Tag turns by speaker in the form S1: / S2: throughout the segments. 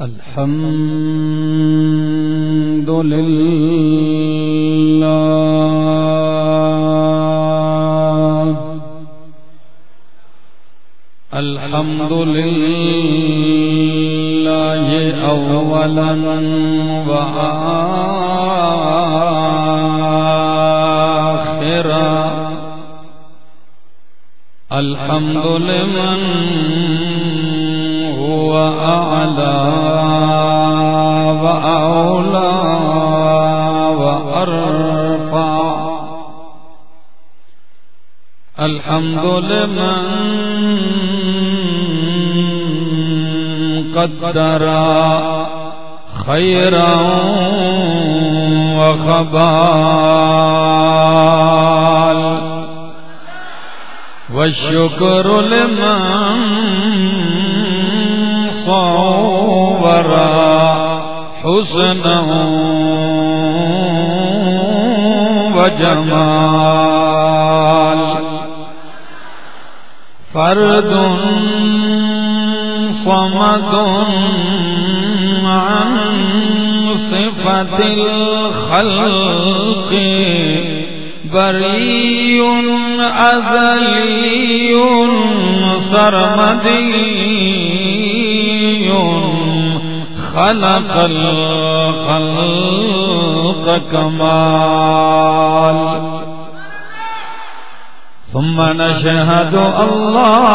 S1: الحمد لله الحمد لله أولا وآخرا الحمد لمن هو أعلى وأولى وأرفع. الحمد لمن قدر خيرا وخبال. والشكر لمن صور حسنا وجمال فرد صمد عن صفة الخلق بري أذلي سرمدي۔ خلق الخلق كمال. ثم نشهد الله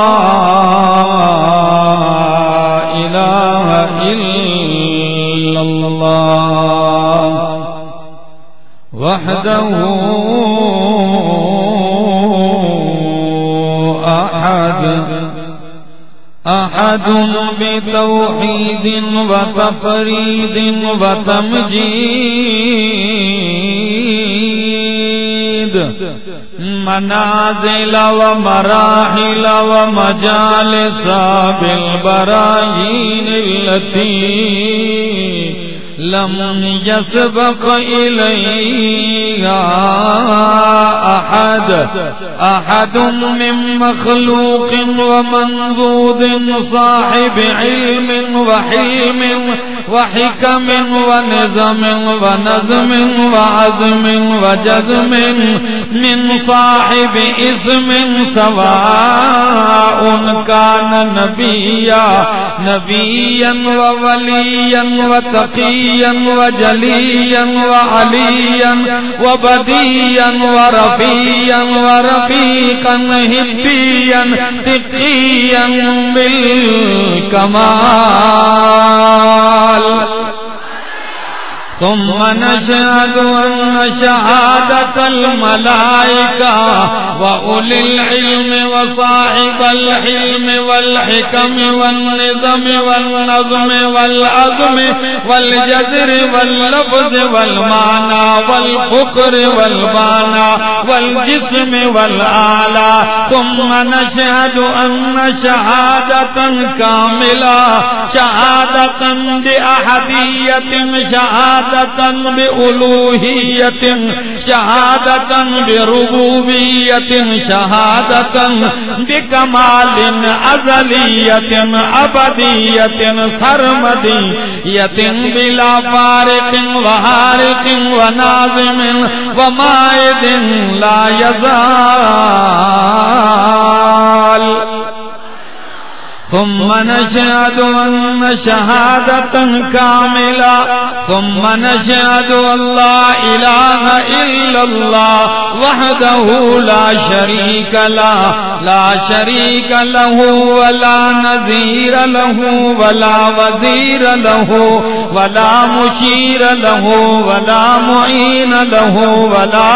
S1: إله إلا الله وحده أحد. أحد بتوحيد وتفريد وتمجيد. منازل ومراحل ومجالس بالبراهين التي لم يسبق إليها أحد. أحد من مخلوق ومنذود صاحب علم وحلم وحكم ونظم ونظم وعزم وجزم من صاحب اسم سواء كان نبيا نبيا ووليا وتقيا. وجليا وعليا وبديا ورفيا ورفيقا هبيا تقيا بالكمال. ثم نشهد أن شهادة الملائكة وأولي العلم وصاحب الحلم والحكم والنظم والنظم والعظم والجذر واللفظ والمعنى والفقر والبانى والجسم والآلى ثم نشهد أن شهادة كاملة شهادة بأحدية شهادة شہادتن بألوہیت شہادتن بربوبیت شہادتن بکمال ازلیت ابدیت سرمدیت بلا فارق وحارق ونازم ومائد لا یزار ثم نشهد أن شهادة كاملة. ثم نشهد أن لا إله إلا الله وحده لا شريك له. لا شريك له ولا نذير له ولا وزير له ولا مشير له ولا معين له ولا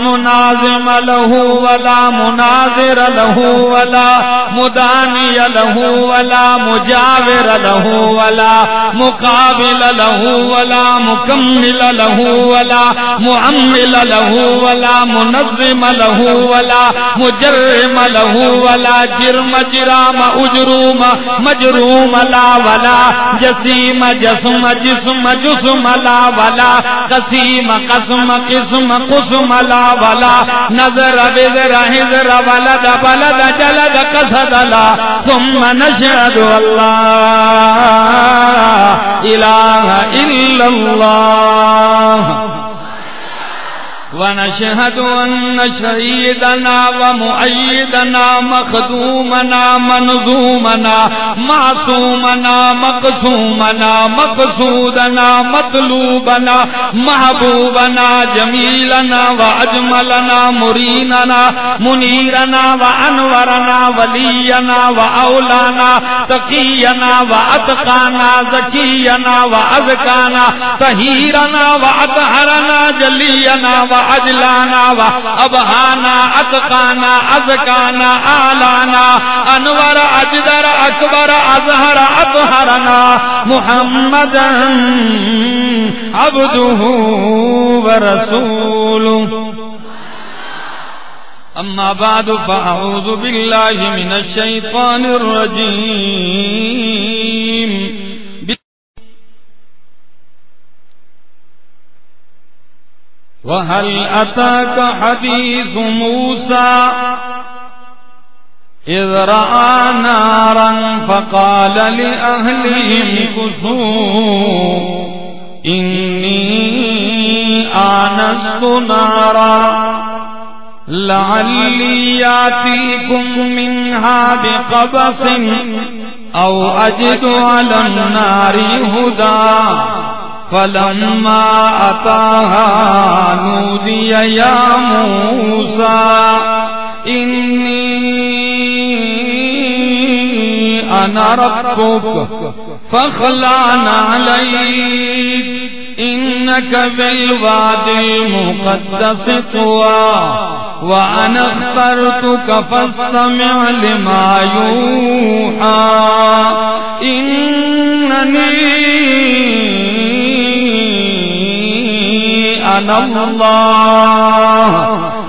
S1: منازم له ولا مناظر له ولا مداني له ولا مجاور له ولا مقابل له ولا مكمل له ولا معمل له ولا منظم له ولا مجرم له ولا جرم جرام اجروم مجروم لا ولا جسیم جسم جسم جسم لا ولا قسیم قسم قسم قسم لا ولا نظر بذر حذر ولد بلد جلد قصد لا ثم اشهد الله اله الا الله. ونشهد أن شهيدنا ومؤيدنا، مخدومنا، منظومنا، معصومنا، مقسومنا، مقصودنا، مطلوبنا، محبوبنا، جميلنا وأجملنا، مريننا، منيرنا وأنورنا، ولينا وأولانا، تقينا وأتقانا، زكينا وأذكانا تهيرنا وأطهرنا، جلينا و اجلانا و ابہانا اتقانا، ازکانا، آلانا، انور، اجدر، اکبر ازہر اطہرنا محمد عبده ورسوله أما بعد فأعوذ بالله من الشيطان الرجيم وهل أتاك حديث موسى؟ إذ رأى نارا فقال لأهلهم كثوا، إني آنست نارا. لعلي ياتيكم منها بقبس أو أجد على النار هدى. فلما أتاها نودي يا موسى، إني أنا ربك فخلعنا عليك، إنك بالواد المقدس طوى، وأنا اخترتك فاستمع لما يوحى، إنني أنا الله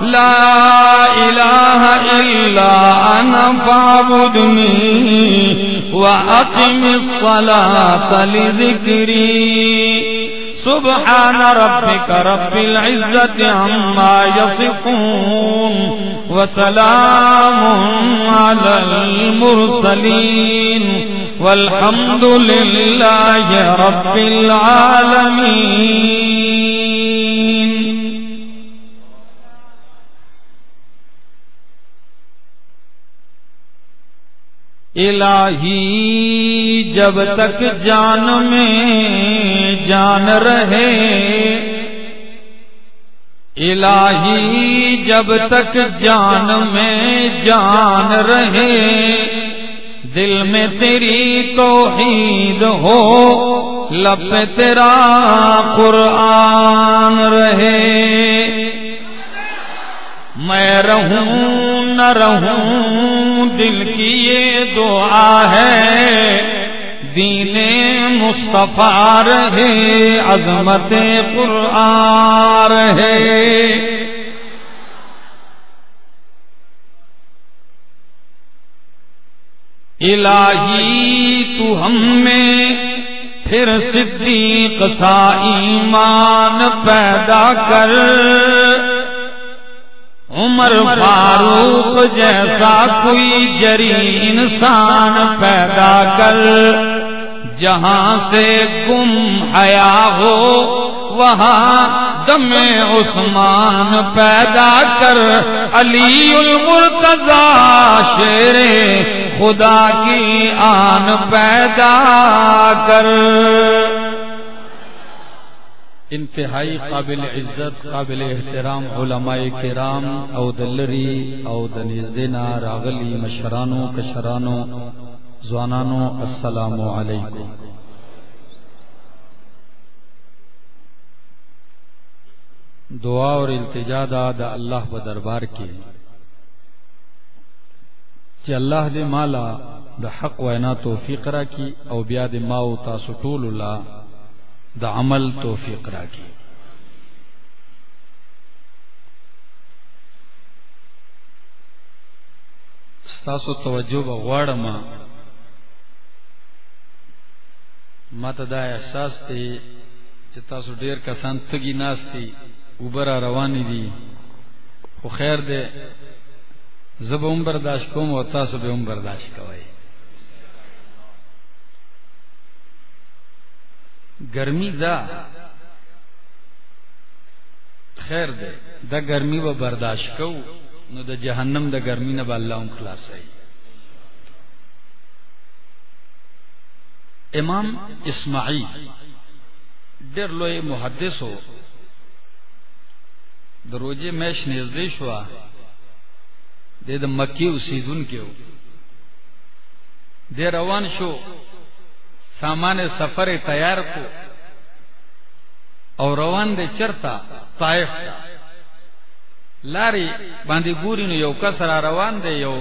S1: لا إله إلا أنا فاعبدني وأقم الصلاة لذكري سبحان ربك رب العزة عما يصفون وسلام على المرسلين والحمد لله رب العالمين الہی جب تک جان میں جان رہے۔ الہی جب تک جان میں جان رہے۔ دل میں تیری توحید ہو، لب تیرا قرآن رہے۔ میں رہوں، نہ رہوں دل کی یہ دعا ہے۔ دین مصطفیٰ رہے، عظمت قرآن رہے۔ الہی، تو ہم میں پھر صدیق سا ایمان پیدا کر۔ عمر فاروق جیسا کوئی جری انسان پیدا کر، جہاں سے گم حیا ہو، وہاں دم عثمان پیدا کر۔ علی المرتضی شیر خدا کی آن پیدا کر۔ انتہائی قابل عزت، قابل احترام علماء کرام او دلری او دنزدنا راغلی، مشرانو، کشرانو زوانانو السلام علیکم. دعا اور التجا دا دا اللہ و دربار کی چی اللہ دے مالا دا حق وینا توفیق را کی او بیا دے ماو تاسو طول اللہ دا عمل توفیق راکی ستاسو توجه به غواړم، ما ته دا احساس دی چې تاسو ډیر کسان تګي ناشتي اوبر روان دي. خو خیر دی زب هم برداشت کوم او تاسو به هم برداشت کوئ. گرمی دا. خیر دے. دا گرمی و برداشت کو، نو دا جہنم دا گرمی نہ اللہ خلاص ہے. امام اسماعیل ڈر لوئے محدث ہو. دروجے میش نزدیش ہوا دے دا مکی اسیدن کے ہو. دے روان شو. سامان سفر تیار کو اور روان دے چرتا طائف لاری باندی گوری نو یو کسر روان دے یو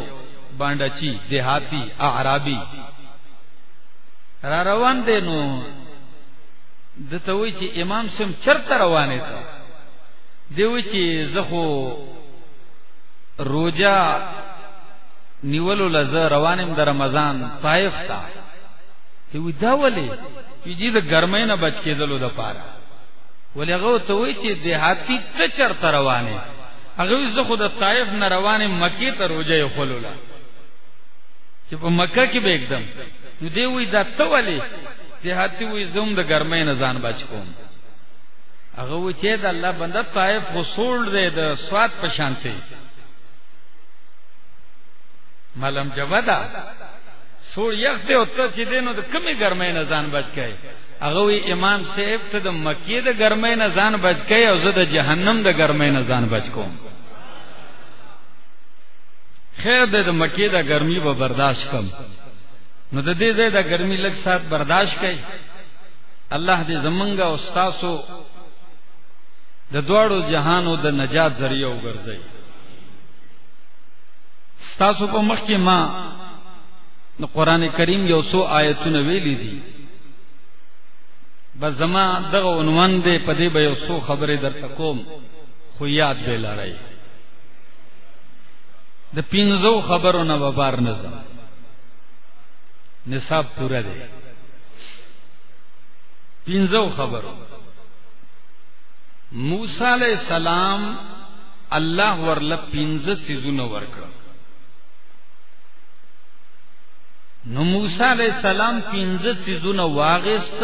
S1: بانڈا چی دیہاتی، اعرابی۔ را روان دے نو دتوی چی امام سم چرتا روانے تا۔ دیوی چی زخو روجا نیولو لز روانم در رمضان طائف تا۔ دیوی دا ولی وی جی دا گرمی نا بچ کے دلو دا پارا ولی اگو توی چی دیہاتی تا چرتا روانے اگوی زخو دا طائف نا روان مکی تا روجا یخولو لا چی پا مکہ کی بیک دم نو دیوی دا تو ولی دیہاتی وی زم دا گرمی نا زان بچ کوم. اگوی چی دا اللہ بندہ طائف غصول دے دا سواد پشانتے ملم جبدا سوڑ یخ دے اتر چی دے نو دا کمی گرمی نا زان بچ گئے اگوی امام صاحب تا دا مکی دا گرمی نا زان بچ گئے او زد جہنم دا گرمی نا زان بچ کوم۔ خیر دے دا مکی دا گرمی با برداشت کم۔ نو دا دے دے دا گرمی لگ ساتھ برداشت کئی اللہ دے زمنگا استاسو دا دوارو جہانو دا نجات ذریعہ اگر زی ستاسو پا مخی ماں ما قرآن کریم یو سو آیتو نویلی دی بس زما دغه عنوان دے پدی به یو سو خبره در تکوم خو یاد به لړای د پینځو خبرو نه وبار نظم نصاب پورا دی. پینځو خبرو. موسی علیہ السلام الله ورله پینځه سيزونه ورکړ نو موسی علیہ السلام پینځه سيزونه واغست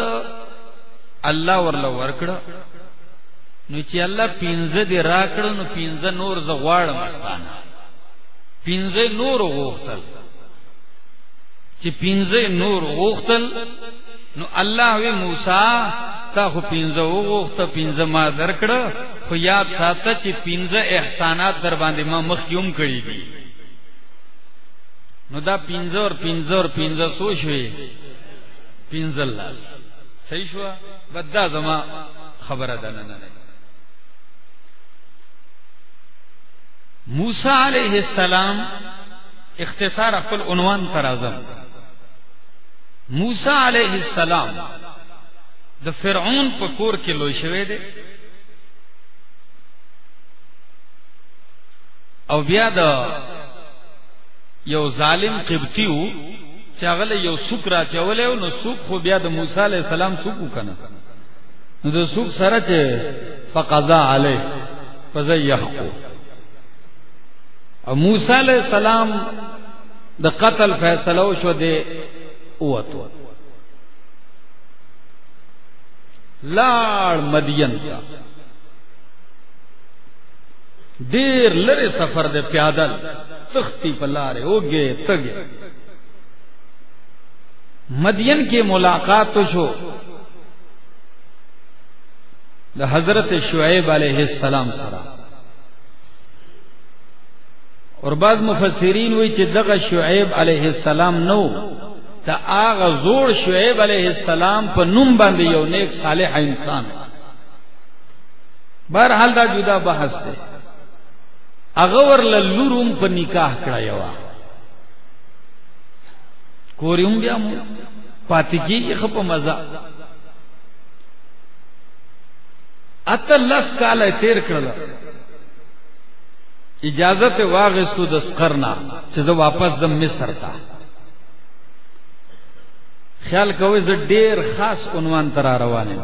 S1: الله ورله ورکړه. نو چې الله پینځه دی راکړه، نو پینځه نور ز غواړم استانه پینځه نور غوښتل. چې پینځه نور غوښتل، نو الله وی موسی، تا خو پینځه وغوښته پینځه ما درکړه. خو یاد ساته چې پینځه احسانات در باندې ما مخ یوم کړی دي. نو دا پینځه اور پینځه سو شوي پینځه لاس. صحیح شو بدا زما خبره ده، نه نه موسی علیہ السلام اختصار خپل عنوان پر اعظم موسی علیہ السلام د فرعون په کور کې لوی شوی دی. او بیا د یو ظالم قبطی وو چې هغه یو سوک را چولې او نو سوک خو بیا د موسی علیہ السلام سوک وکنه نو د سوک سره چې فقضا علی فزیخو او موسی علیہ السلام د قتل فیصله شو دی اوتو لاړ مدین تا دیر لرے سفر دے پیادل، تختی پلارے اوگے، تگے۔ مدین کی ملاقات تو شو دا حضرت شعیب علیہ السلام سرا۔ اور بعض مفسرین ہوئی چی دغا شعیب علیہ السلام نو تا آغا زور شعیب علیہ السلام پا نم باندی یو نیک صالح انسان بہرحال دا جدا بحث دے۔ اغور للورم پا نکاح کڑا یوا کوریوں بیا مو پاتی کی خپ مزہ ات لس کال تیر کړل. اجازت واغستو د سقرنا، چې زه واپس زم مصر ته. خیال کوي زه ډیر خاص عنوان تر روانه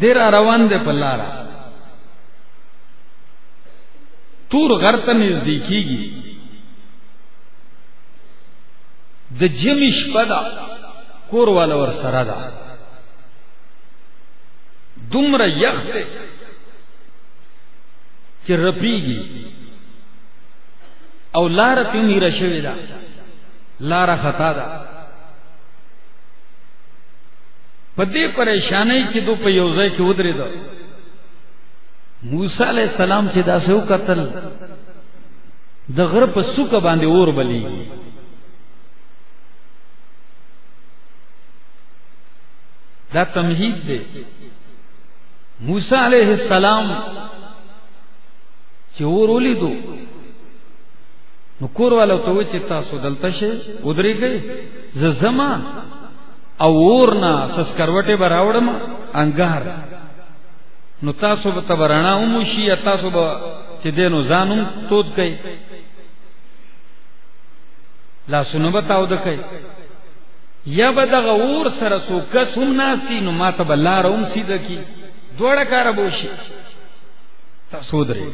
S1: ډیر روان دي په لارا. تور غر ته نزدیکیږي د جمیش پدا کور والا ور سره دا. دومره یخ چې رپیږي. او لار ته میرا شوی دا لار خطا دا پدې پریشانای چې دو په یو ځای کې ودرې دا موسی علیہ السلام چې دا سو قتل د غره په سوک باندې اور بلیږي دا تمہید دے موسی علیہ السلام چې اور ولیدو، نو کور والا ته و چې تاسو دلته شي ودرې گئی ز زما او ورنا سس کروټه براوړم انګار. نو تاسو به تبرانا او شي تاسو به چې دینو ځانم تود کئ. لا سنو بتاو دکئ یا به دغه اور سره سو کسم ناسی نو ما ماته بلار اوم سیده کی دوړه کار بوشي تاسو درې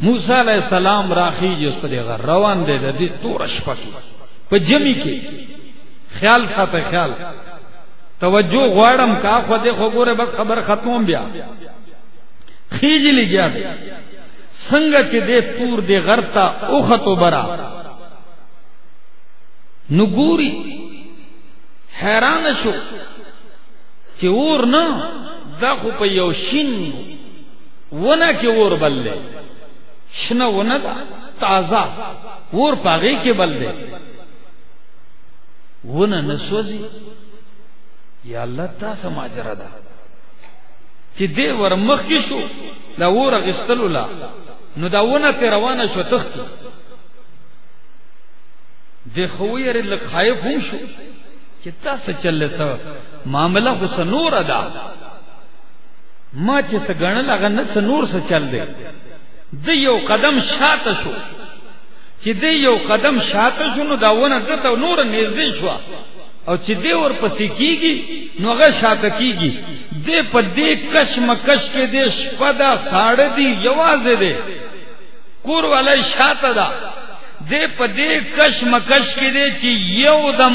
S1: موسی علیہ السلام راخی جس پر غر روان دے دے تو رش پکی پہ کی خیال ساتے خیال. توجہ غوارم کا خود دیکھو گورے بس خبر ختم بیا. خیج لی گیا دے سنگ چ دے تور دے غرتا اوختو برا. نگوری حیران شو کہ اور نہ دا خو پہ یو شین ونا کہ اور بل لے شنا ون تازہ ور پاگئی کے بل دے ون نسوزی یا اللہ تا سماج ردا چی دے ور مخی شو دا ور اغسطلو لا. نو دا ون تی روانه شو تختی دے خوی اری لک خائف ہوں شو چی تا سا چلے سا معاملہ خو نور ادا ما چی سا گرنل اگر نت سا نور چل دے د یو قدم شات شو. چې دی یو قدم شاته شنو داونه دته نور نږدې شو او چې ور پسې کیږي، نو شاته کیږي. دې په دې کش کې دې شپدا ساړه دی یوازې دې کور والے شاته دا دې په دې کش کې دې چې یو دم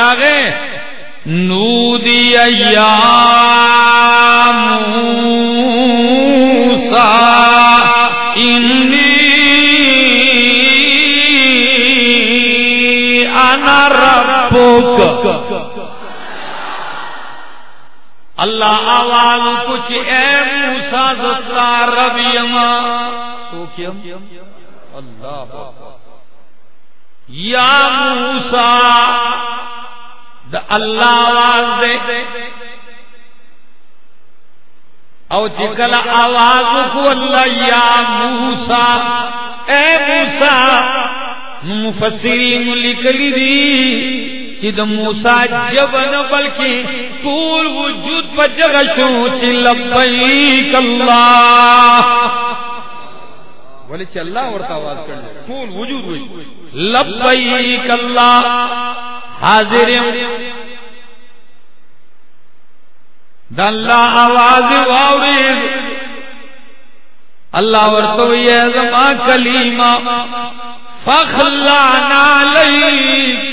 S1: راغې نو دی ایام موسی. ربک۔ اللہ آواز کچھ اے موسا زستا ربی اما۔ اللہ یا موسا دا اللہ آواز دے۔ او چکل آواز کو اللہ یا موسا اے موسا مفسرین لکلی دی چی دا موسیٰ جبن بلکی طول وجود پا جغشو چی لبائیک اللہ۔ ولی چی اللہ ورطا آواز کرنے۔ طول وجود ہوئی۔ لبائیک اللہ۔ حاضر دا اللہ آواز واورید اللہ ورطوی ہے کلیمہ۔ فخلعنا علیک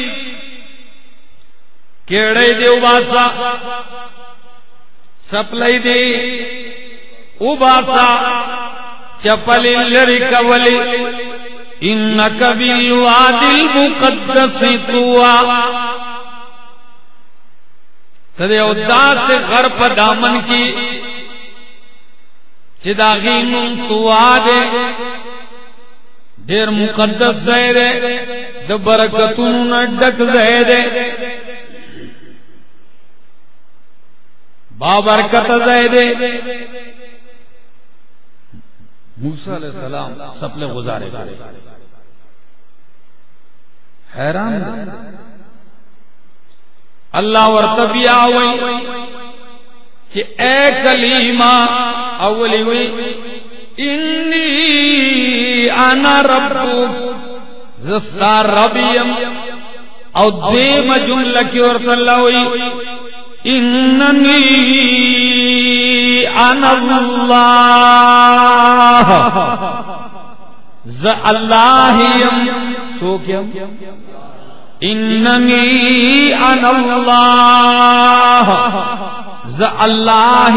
S1: کیڑے دے اباسا سپلائی دے اباسا چپل لری کولی انکا انک بالواد المقدس توا تدے اداس سے غر پر دامن کی۔ چداغی نم توا دے۔ دیر مقدس زیدے دبرکتون ڈک زیدے بابرکت زیدے موسیٰ علیہ السلام سپلے گزارے گارے حیران اللہ ورطبی آوئی کہ اے کلیمہ اولی ہوئی۔ انی انا ربک زستا ربیم. او دیم جملہ کی ورطلہ ہوئی. اننی انا اللہ ز اللہ سو کیا؟ اننی انا اللہ ز اللہ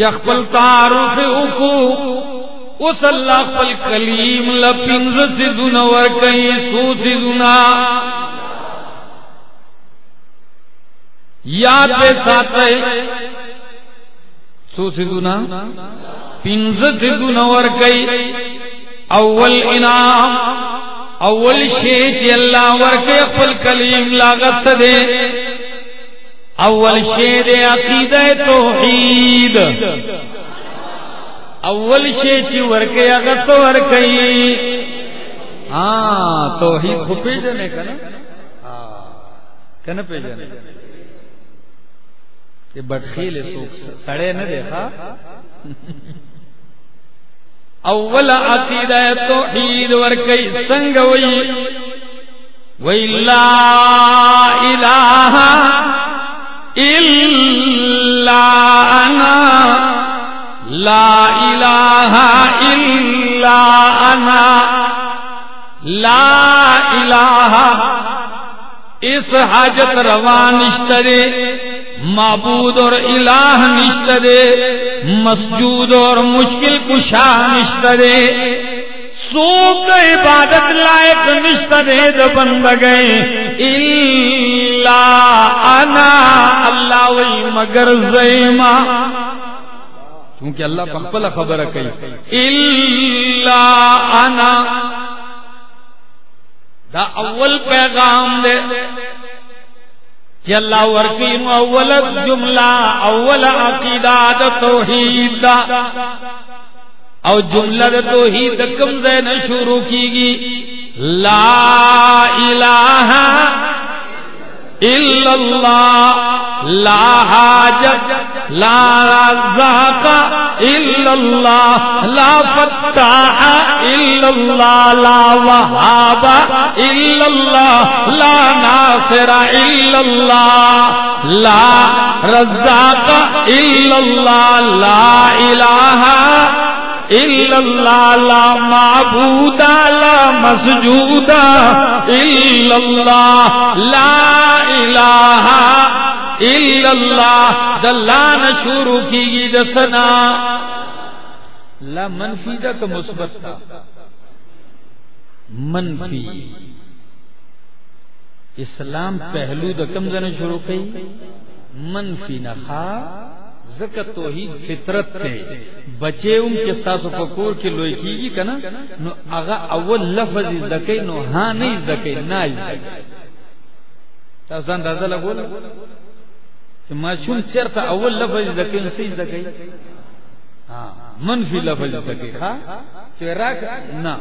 S1: چخپل تعارف اکو اس اللہ خپل کلیم لپنز سدن ورکی سو سدنا یاد پہ ساتے سو سدنا پنز سدن ورکی اول انعام، اول شی چې الله ورکه خپل کلیم لاغت دے اول شی دے عقیده توحید. اول شی چې ورکه هغه څو ورکه ہاں توحید خو پیژنې ہاں، کنه کنه پیژنې یہ بٹخیل سوک، سڑے نہ دیکھا؟ اول عقیدہ توحید ورکی سنگ وی وی لا الہ الا انا لا الہ الا انا لا الہ اس حاجت روان اشترے معبود اور الہ نشت دے، مسجود اور مشکل کشا نشت دے۔ سوک عبادت لائق نشت دے دو بند گئے اللہ انا، اللہ وی مگر زیما کیونکہ اللہ پکپل خبر کئی انا۔ دا اول پیغام دے کہ اللہ ورقیم اول جملہ، اول عقیدہ دا توحید دا۔ او جملہ دا توحید کم زین شروع کی گی۔ لا الہ الا اللہ، لا حاجت، لا رزاق الا اللہ، لا فتاح الا اللہ، لا وحاب الا اللہ، لا ناصر الا اللہ، لا رزاق الا اللہ، لا الہ الا اللہ لا معبود لا مسجود الا اللہ لا الہ الا اللہ دلان شروع کی گی دسنا لا منفی دا کا مثبت تھا منفی اسلام پہلو دا کم زن شروع کی منفی نخا زکا توحید فطرت تے۔ بچے ام چستا سو پکور کی لوئی کی گی کنا؟ نو اغا اول لفظ زکی، نو ہاں نہیں زکی نا زکی۔ تاسدان دازا لگو لگو۔ کہ ما چون چرتا اول لفظ زکی نسی زکی۔ ہاں، منفی لفظ زکی ہاں؟ خواہ چوی راک، نا۔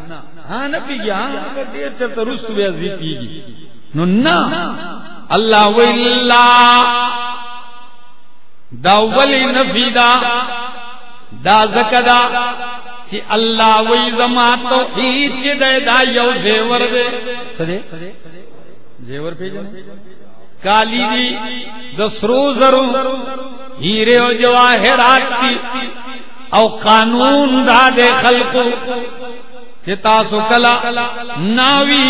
S1: ہاں نا پی گیا ہاں دیر چرتا رسو بیا زی پی گی۔ نو نا۔ اللہ واللہ دا ولی نفی دا دا زکدا چی اللہ وی زما تو عید کی دے دا یو زیور دے۔ سدے؟ زیور پیجنے کالی دی دسرو زرو ہیرے و جواہرات کی او قانون دا دے خلقو۔ چی تاسو کلا ناوی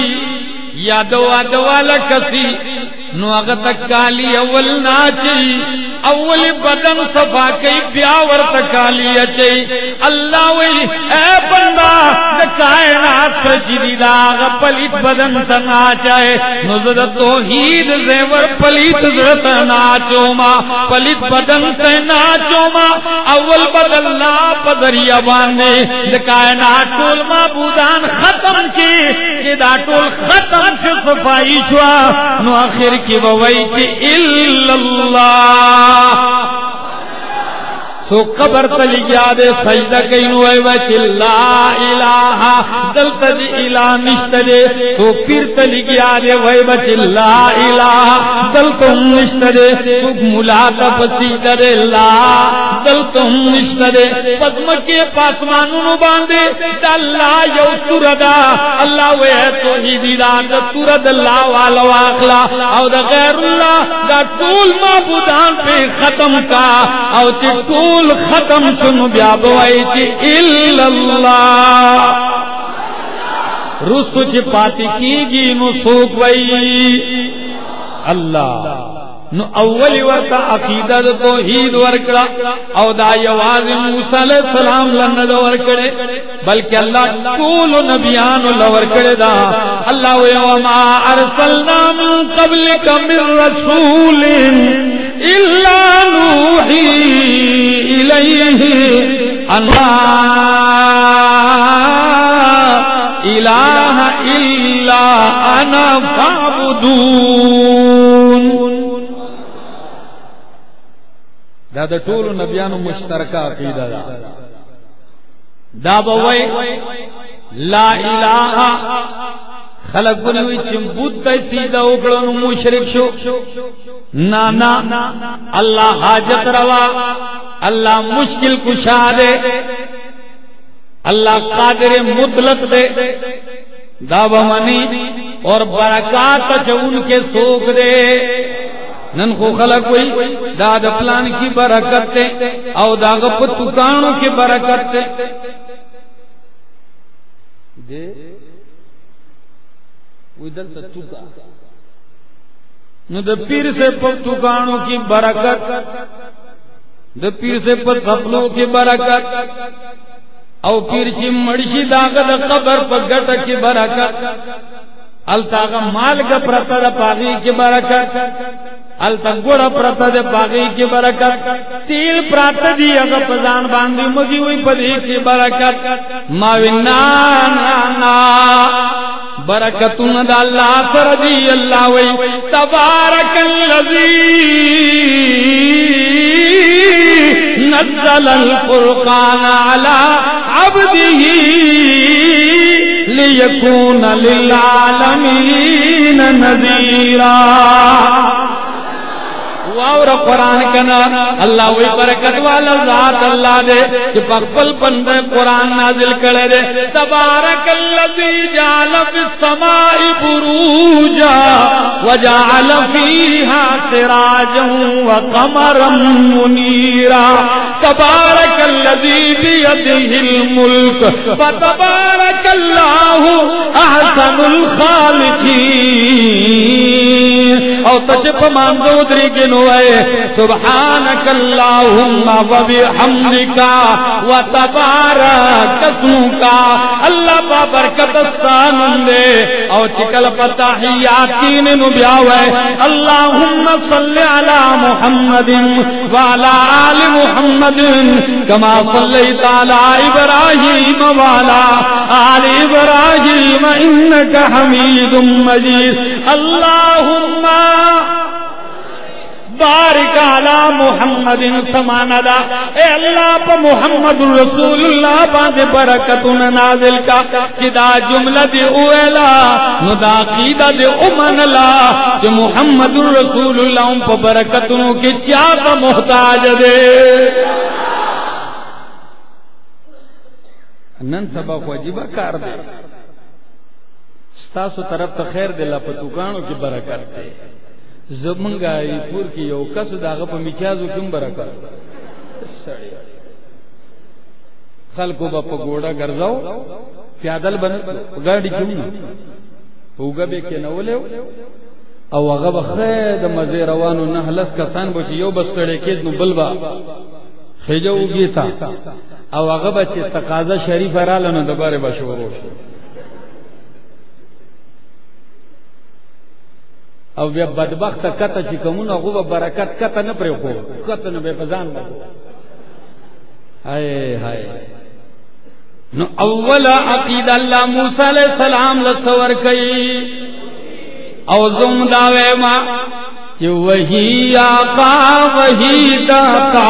S1: یا دوا دوا لکسی نو اگر تک کالی اول ناچی اول بدن صفا کئی بیاور تکالی اچی اللہ وی اے بندہ کائنات سجدی دا آغا پلیت بدن تا ناچائے۔ نزد توحید زیور پلیت زرت ناچو ما پلیت بدن تا ناچو ما اول بدل لا پدریا باندے۔ کائنات ٹول معبودان ختم کی، کہ دا ٹول ختم سے صفائی چوا نو آخر کی بوئی کی اللہ۔ تو قبر تلی گیا دے سجدہ کئینو اے وچ لا الہ دلت دی الہ نشت دے، تو پیر تلی گیا دے وے وچ لا الہ دلت نشت دے، تو ملا تپسی دے، لا دلت نشت دے پسم کے پاسمانو نو باندے اللہ یو تردا اللہ وے تو ہی دی رات ترد اللہ والا واخلا، او دا غیر اللہ، دا طول معبودان پہ ختم کا، او تی طول ټول ختم شنو بیا بوای چې الا الله رسو چ پاتی کی گی نو سوک وئی اللہ. نو اول ورتا عقیدہ دا توحید ورکڑا. او دا یواز موسی علیہ السلام لن دا ورکڑے. بلکہ اللہ کول نبیان لورکڑے دا. اللہ و ما ارسلنا من قبلک من رسول الا نوحی. الیہ الہ الا انا فعبدون دا دا طول نبیانو مشترکہ عقیدہ دا دا بوئی لا الہ خلق بنوی چم بود دا سیدہ اکڑنو مشرک شو. نا نا، اللہ حاجت روا، اللہ مشکل کشا دے، اللہ قادر مطلق دے داب منی اور برکات چ ان کے سوکھ دے۔ نن خو خلق ہوئی، داد پلان کی برکت دے، او داغ پتکانوں کی برکت دے۔ دے۔ وی نو د پیر سے پتکانوں کی برکت د پیر سے پر سپلوں کی برکت، او پیر چی مرشی داغت قبر پر گٹا کی برکت۔ التا مال کا پرتا دا پاگی کی برکت التا پرتا دا پاگی کی برکت تیل پراتا دی اگا پزان باندی مگی ہوئی پدی کی برکت۔ ماوی نانا برکتون دا اللہ سردی اللہ وی تبارک اللذی۔ نزل الفرقان على عبده ليكون للعالمين نذيرا. اور قرآن کنا اللہ وہی برکت والا ذات اللہ دے کہ پخپل پند قرآن نازل کرے دے۔ تبارک الذی جعل فی السماء بروجا وجعل فیہا سراجا وقمرا منیرا۔ تبارک الذی بیدہ الملک۔ فتبارک اللہ احسن الخالقین۔ او تجب ماندو دری گنو ہے سبحانک اللہم و بحمدکا و تبارک اسمکا۔ اللہ با برکت استانن دے۔ او چکل پتا حیاتین نبیاوے اللہم صلی علی محمد و علی آل محمد، کما صلیت علی ابراہیم و علی آل ابراہیم، انکا حمید مجید۔ اللہم بارک علی محمد سمانا دا۔ اے اللہ پا محمد رسول اللہ باندے برکتون نازل کا۔ چدا جملہ دے اویلا نو دا قیدہ دے امن اللہ جو محمد رسول اللہ پا برکتونوں کی چاہتا محتاج دے۔ نن سبا واجبہ کار دے۔ ستاسو طرف تا خیر دے لپا لپتوکانو کی برکت دے۔ زمنگا پور کی یو کس داغه په میچازو کوم برکت. خلکو با په ګوډه ګرځاو، پیادل بن گاډي کوم اوګه به کې نه ولې او هغه بخره د مزه روانو نه هلس کسان به یو بس بستړې کې نو بلبا خېجو وګی تا. او هغه به چې تقاضا شریف را لنه د باره بشورو شو او بیا بدبخت کته چې کومونه غو برکت کته نه پرې خو، کته نه به بزان هاي هاي. نو اول عقید الله موسی علیہ السلام لسور کئی او زم دا داوے ما کہ وہی آقا وہی داتا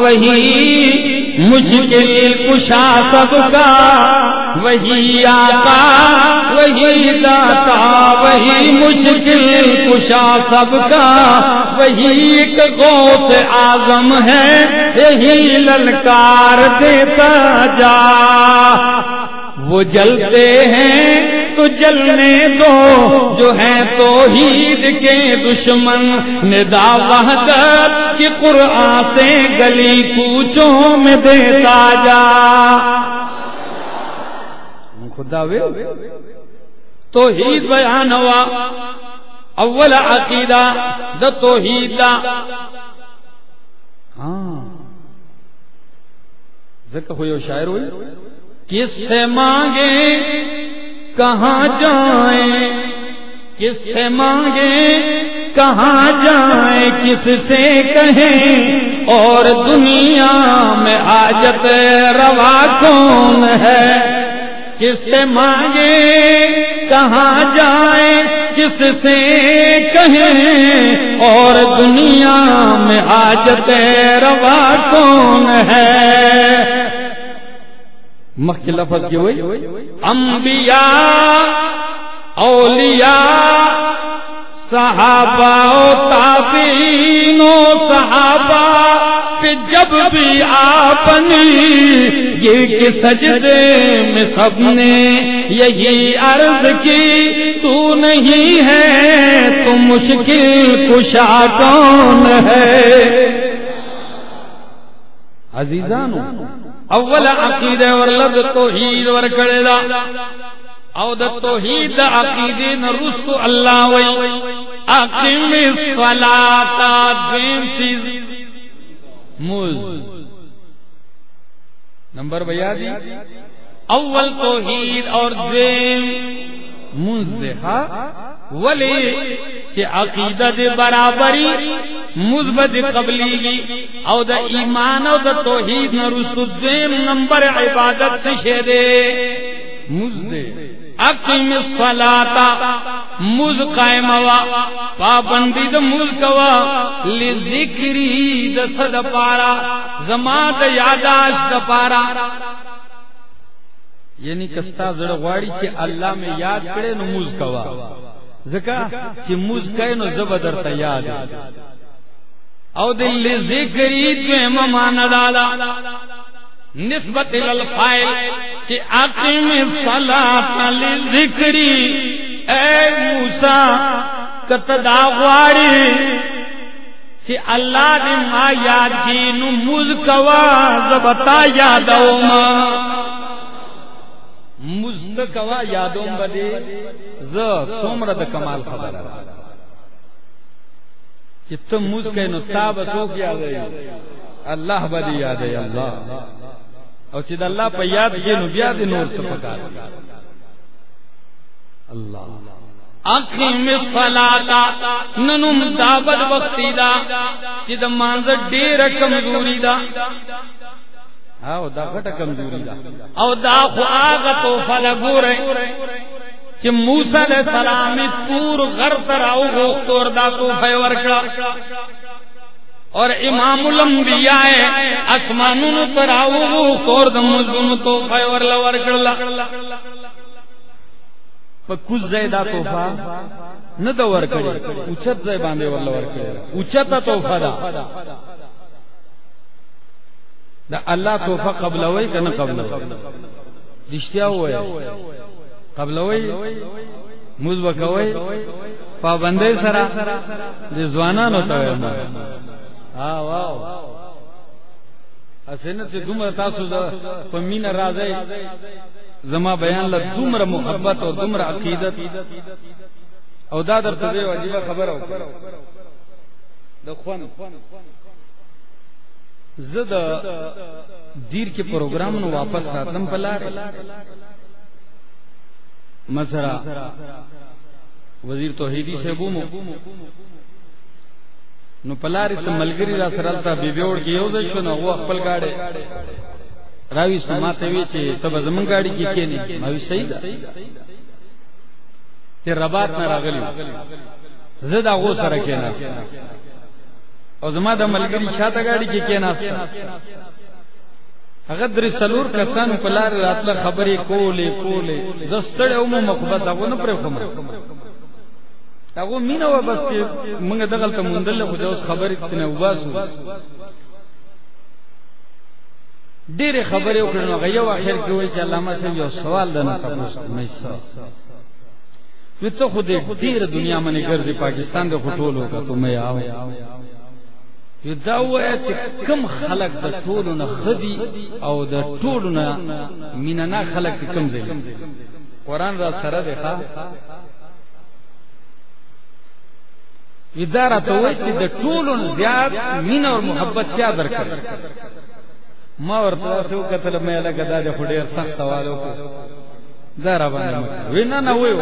S1: وہی مشکل کشا سب کا، وہی آقا، وہی داتا، وہی مشکل کشا سب کا، وہی ایک غوث آزم ہے، یہی للکار دیتا جا۔ وہ جلتے ہیں تو جلنے دو، جو ہے تو کے دشمن۔ ندا وحدت کی قرآن سے گلی کوچوں میں دیتا جا۔ خدا وے۔ توحید بیان ہوا۔ اول عقیدہ، دا توحید دا۔ ہاں۔ ذکر ہوئی شاعر ہوئی؟ کس سے مانگے؟ کہاں جائیں؟ کس سے مانگے کہاں جائیں؟ کس سے کہیں؟ اور دنیا میں آجت روا کون ہے؟ کس سے مانگے کہاں جائیں؟ کس سے کہیں؟ اور دنیا میں آجت روا کون ہے؟ مخی لفظ کی ہوئی؟ انبیاء اولیاء صحابہ و تابعین و صحابہ کہ جب بھی آپنی یہ سجدے میں سب نے یہی عرض کی تو نہیں ہے تو مشکل کشا کون ہے؟ عزیزانو اول عقیدہ اور لفظ توحید ور کڑے دا او د توحید عقیدے نہ رست اللہ وی. اقیم الصلاۃ دین چیز. موز. نمبر بیا دی اول توحید اور دین موز دے ہاں ولی کہ عقیدہ دے برابری، مثبت قبلی گی او دا ایمان او دا توحید نہ دیم نمبر عبادت سے شہدے مزدے اقیم الصلاة مز قائم وا پابندی دا مز کوا لذکری دا صد پارا، زمان دا یاداش دا پارا۔ یعنی کستا زڑ غواړي چې الله میں یاد کړي، نو موز کوا زکا چې موز کای نو زبدر ته یاد او دل ذکری تو ممان دادا نسبت للفائل کہ اقیم الصلاة لذکری اے موسیٰ کتدا غواری کہ اللہ دی ما یاد کی نو موز کوا زبتا یادو ما موز کوا یادو بدی، ز سومر د کمال خبر کہ تم موز کے نو تاب سوک یاد ہے اللہ بدی یاد ہے اللہ اور چید اللہ پہ یاد یہ نو بیا دی نور سے پکار اللہ اقیم الصلاة، ننم دابد وقتی دا چید مانزر دیر کمزوری دا. او دا غټه کمزوری دا. او دا خو هغه توفه ده ګوره چې موسی علیہ السلام تور غر تر او غوښتور دا توفه ورکړه اور امام الانبیاء اسمانونو تر او غوښتور د مزګونو توفه ورل ورکړه په کوز زیدا توفه نه دا ورکړي اوچت ځای باندې ورل ورکړي اوچته توفه ده دا اللہ توفہ قبل ہوئی کہ نہ قبل رشتیا ہوئے قبل ہوئی مزبک ہوئی پابندے سرا جزوانان ہوتا ہے ہاں واو. اسنت دومره تاسو د پمین راځي زما بیان له دومره محبت او دومره عقیدت. او دا درته دی واجب خبر او د خوان زد دیر کے پروگرام نو واپس راتم پلار مزرا وزیر توحیدی سے بومو نو پلاری سے ملگری را سرالتا بی بیوڑ کی یو دشو نو وہ اقبل گاڑے راوی سماتے وی چے تب زمن گاڑی کی کینی ماوی صحیح دا تی ربات نہ راغلی زد آغو سرکینا او زما د ملګری شاته گاڑی کې کې ناستا هغه درې سلور کسان په لار راتله، خبرې کولې کولې. زستړ او مو مخبت هغه نه پرې کوم هغه مینه و بس کې موږ دغه ته مونډل خو اوس خبرې تنه وباسو. ډېرې خبرې وکړو هغه یو اخر کې وایي چې علامه صاحب یو سوال دنه تاسو مې څه وی تو خود ډیر دنیا منی ګرځي پاکستان د خټولو کا ته مې آو یو دا وای چې کم خلق د ټولو نه خدي او د ټولو نه مینا نه خلق کم دی قران را سره دی ښا اداره ته وای چې د ټولو نه زیات مینا او محبت چا درکړ؟ ما ورته څو کتل مې لګا دا د خډیر سخت سوالو کو دا را باندې وینا نه وای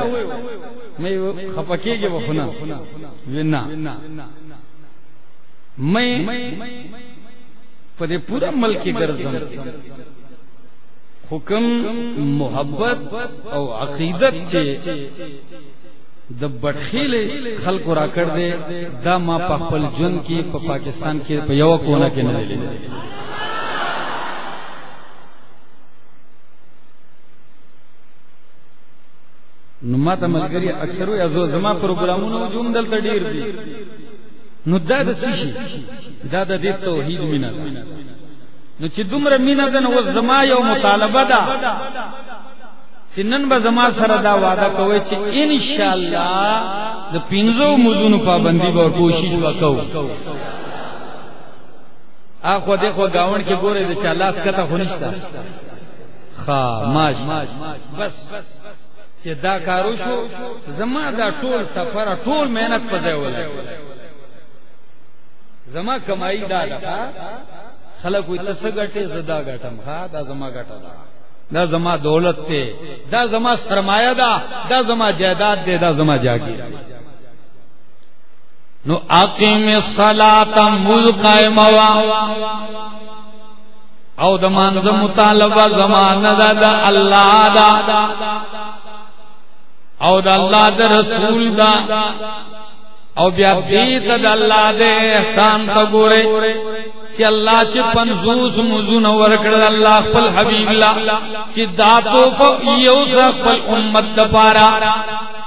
S1: مې خپکیږي وخونه وینا. میں پدے پورا ملک کی گرزم۔ حکم، محبت او عقیدت چے د بٹخیل خلق را کر دے، دا ما پخپل جن کی، پا پاکستان کی پا یو کونا کے نہ لے نما تا ملگری اکثر یا زو زما پروگرامونو جون دلتا ډیر دی۔ نو دا د سشي دا د دې توحید مینا نو چې دومره مینا ده، نو زما یو مطالبه ده. چې نن به زما سره دا وعده کوي چې ان شاء الله د پینځو مزونو پابندي به کوشش وکاو اخو دغه گاون کې ګوره د چالاس کته خونښت خا ماش. بس. چې دا کارو شو زما دا ټول سفر ټول مهنت په ځای ولای زما کمائی دا دا خلق کوئی تس گٹے زدا گٹم ہا دا زما گٹا دا دا زما دولت تے دا زما سرمایہ دا دا زما جائیداد دے دا زما جاگی نو اقیم الصلاۃ مول قائم وا او د مانز مطالبه زمان دا دا الله دا او دا الله دا رسول دا او بیا بیت د الله دے احسان تا ګورے کہ اللہ چ پنزوس مزون ورکڑ اللہ خپل حبیب اللہ چ داتو کو یو خپل امت دپارا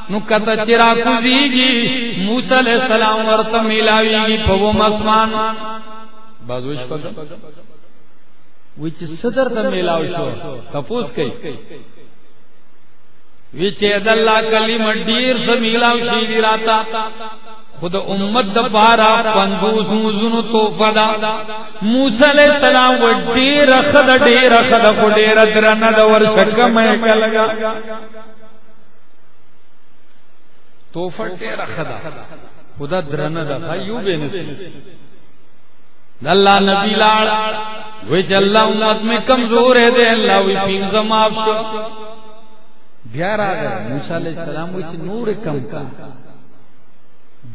S1: نو کتا چرا کدیگی موسی علیہ السلام ورته ملاویږي په و مسمان۔ بازوش پک وچ صدر ته ملاو شو، تپوس کئ وچ د الله کلمه ډیر سمیلاو شي راتا۔ خود امت دا بارا پندوس موزنو تو فدا موسیٰ علیہ السلام و دیر خد دیر خد خو دیر درن دا ورشک میں کلگا تو فٹ دیر خدا خدا درن دا خیو بے نسی اللہ نبی لاڑ ویچ اللہ امت میں کمزور ہے، دے اللہ وی پین زماف شو بیار آگا موسیٰ علیہ السلام ویچ نور کم کم۔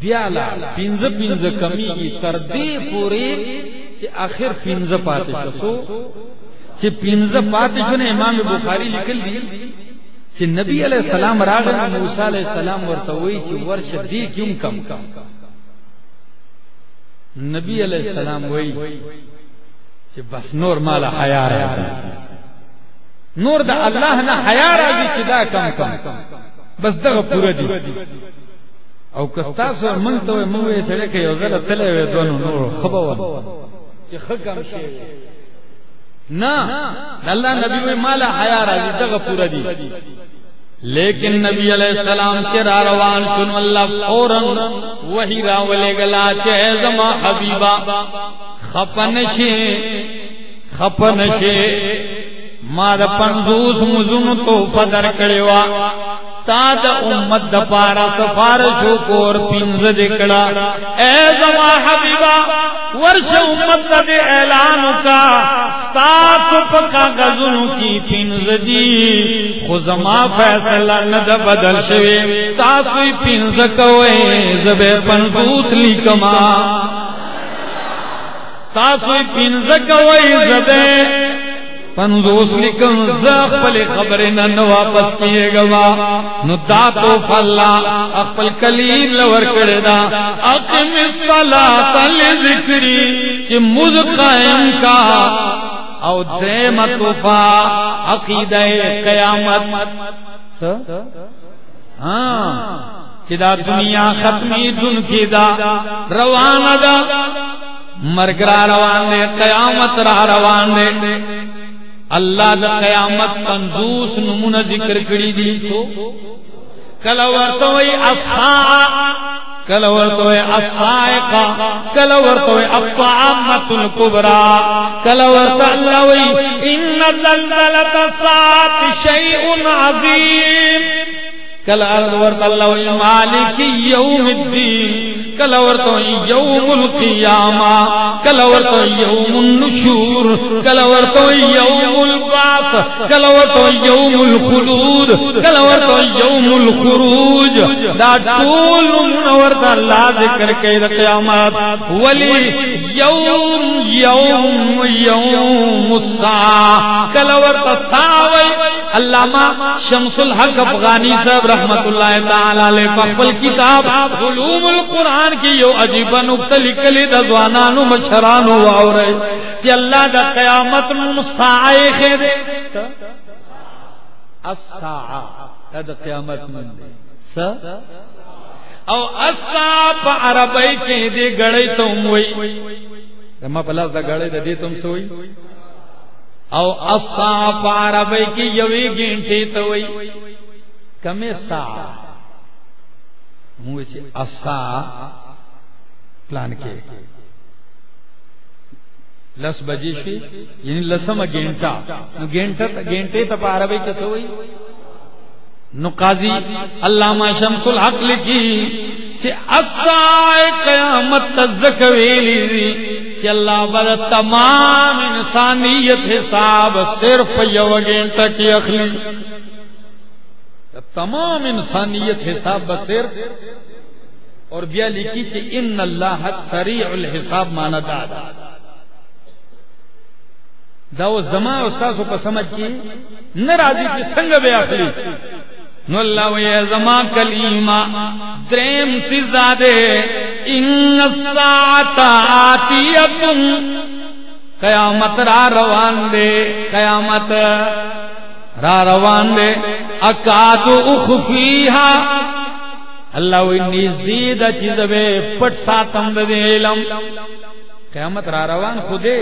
S1: بیالا پینز پینز کمی کی تردی پوری چی آخر پینز پاتے شسو چی پینز پاتے شو. نے امام بخاری لکل دی چی نبی علیہ السلام راغن موسیٰ علیہ السلام ورطوئی چی ورش دی کیوں کم. کم. نبی علیہ السلام وئی چی بس نور مالا حیار ہے نور دا اللہ نا حیار آگی چی دا کم کم بس دا پورا دی او کستا سو من تو مو وی سره کې یو ځل تلې وې دونو نور خبر چې خکم شي نا الله نبی وی مالا حیا راځي دغه پورا دی لیکن نبی علیہ السلام سے روان سن اللہ فوراً وہی راولے گلا چہ زما حبیبا خپن شے خپن شے ما د پندوس مزون تو پدر کړوا تا د امت د پارا سفارش کور پینز دکڑا. اے زما حبیبا، ورش امت د اعلان کا. سات پکا غزن کی پینز دی. خو زما فیصلہ ند بدل شوی. تاسو پینز کوي زبے پندوس لیکما. تاسو پینز کوي زبے پنزوس لکم زخ پل خبر نن واپس کیے گوا نو دا تو فلا اقبل کلیم لور کردہ اقم الصلاة لذکری چی مز قائم کا. او دیمت وفا عقیدہ قیامت. ہاں چی دا دنیا ختمی دن کی دا. روان دا مرگ را روان دے قیامت را روان دے اللہ دا قیامت پندوس نمون ذکر کری دی سو کلا ورطوئی اصحا کلور تو السائقہ کلور تو الطعامت الكبرى کلور تو اللہ وی، ان زلزلت الساعت شیء عظیم. کلور تو اللہ وی، مالک یوم الدین. کلور تو یوم القیامہ کلور تو یوم النشور کلور تو یوم البعث کلور تو یوم الخلود کلور تو یوم الخروج۔ دا طول منور دا اللہ ذکر کے دا قیامت۔ ولی یوم یوم یوم الساعة کلور تو ساوی۔ علامہ شمس الحق افغانی صاحب رحمت اللہ تعالی علیہ فقبل کتاب علوم القرآن۔ قرآن کی یو عجیب نقطہ لکلی دا زوانانو مچھرانو واو رہے کہ اللہ دا قیامت مساعی خیر الساعہ دا قیامت من دے۔ سا؟ او الساعہ پا عربی کے دے گڑی تم وی ما پلاس دا گڑی دے تم سوئی او الساعہ پا عربی کی یوی گینٹی تو وی کمی ساعہ؟ اسا پلان کے۔ لس بجے شی؟ یعنی لسم گینٹا نو گینٹا گینٹے تا پا عربی کس ہوئی؟ نو قاضی علامہ شمس الحق لکی چھ اسا قیامت تزک ویلی دی چھ اللہ بد تمام انسانیت حساب صرف یو گینٹا کی اخلی۔ تمام انسانیت حساب بصیر اور بیا لکھی چی ان اللہ سریع الحساب مانا دا دا. وہ زما استاذ کو سمجھ کی ناراضی کی سنگ بے آخری نو اللہ وی زما کلیما دریم سی زادے، ان الساعت آتیت قیامت را روان دے، قیامت را روان دے. اکادو اخفیہا اللہ وی نیزدید چیز بے پٹ ساتم دے علم. قیامت را روان خودے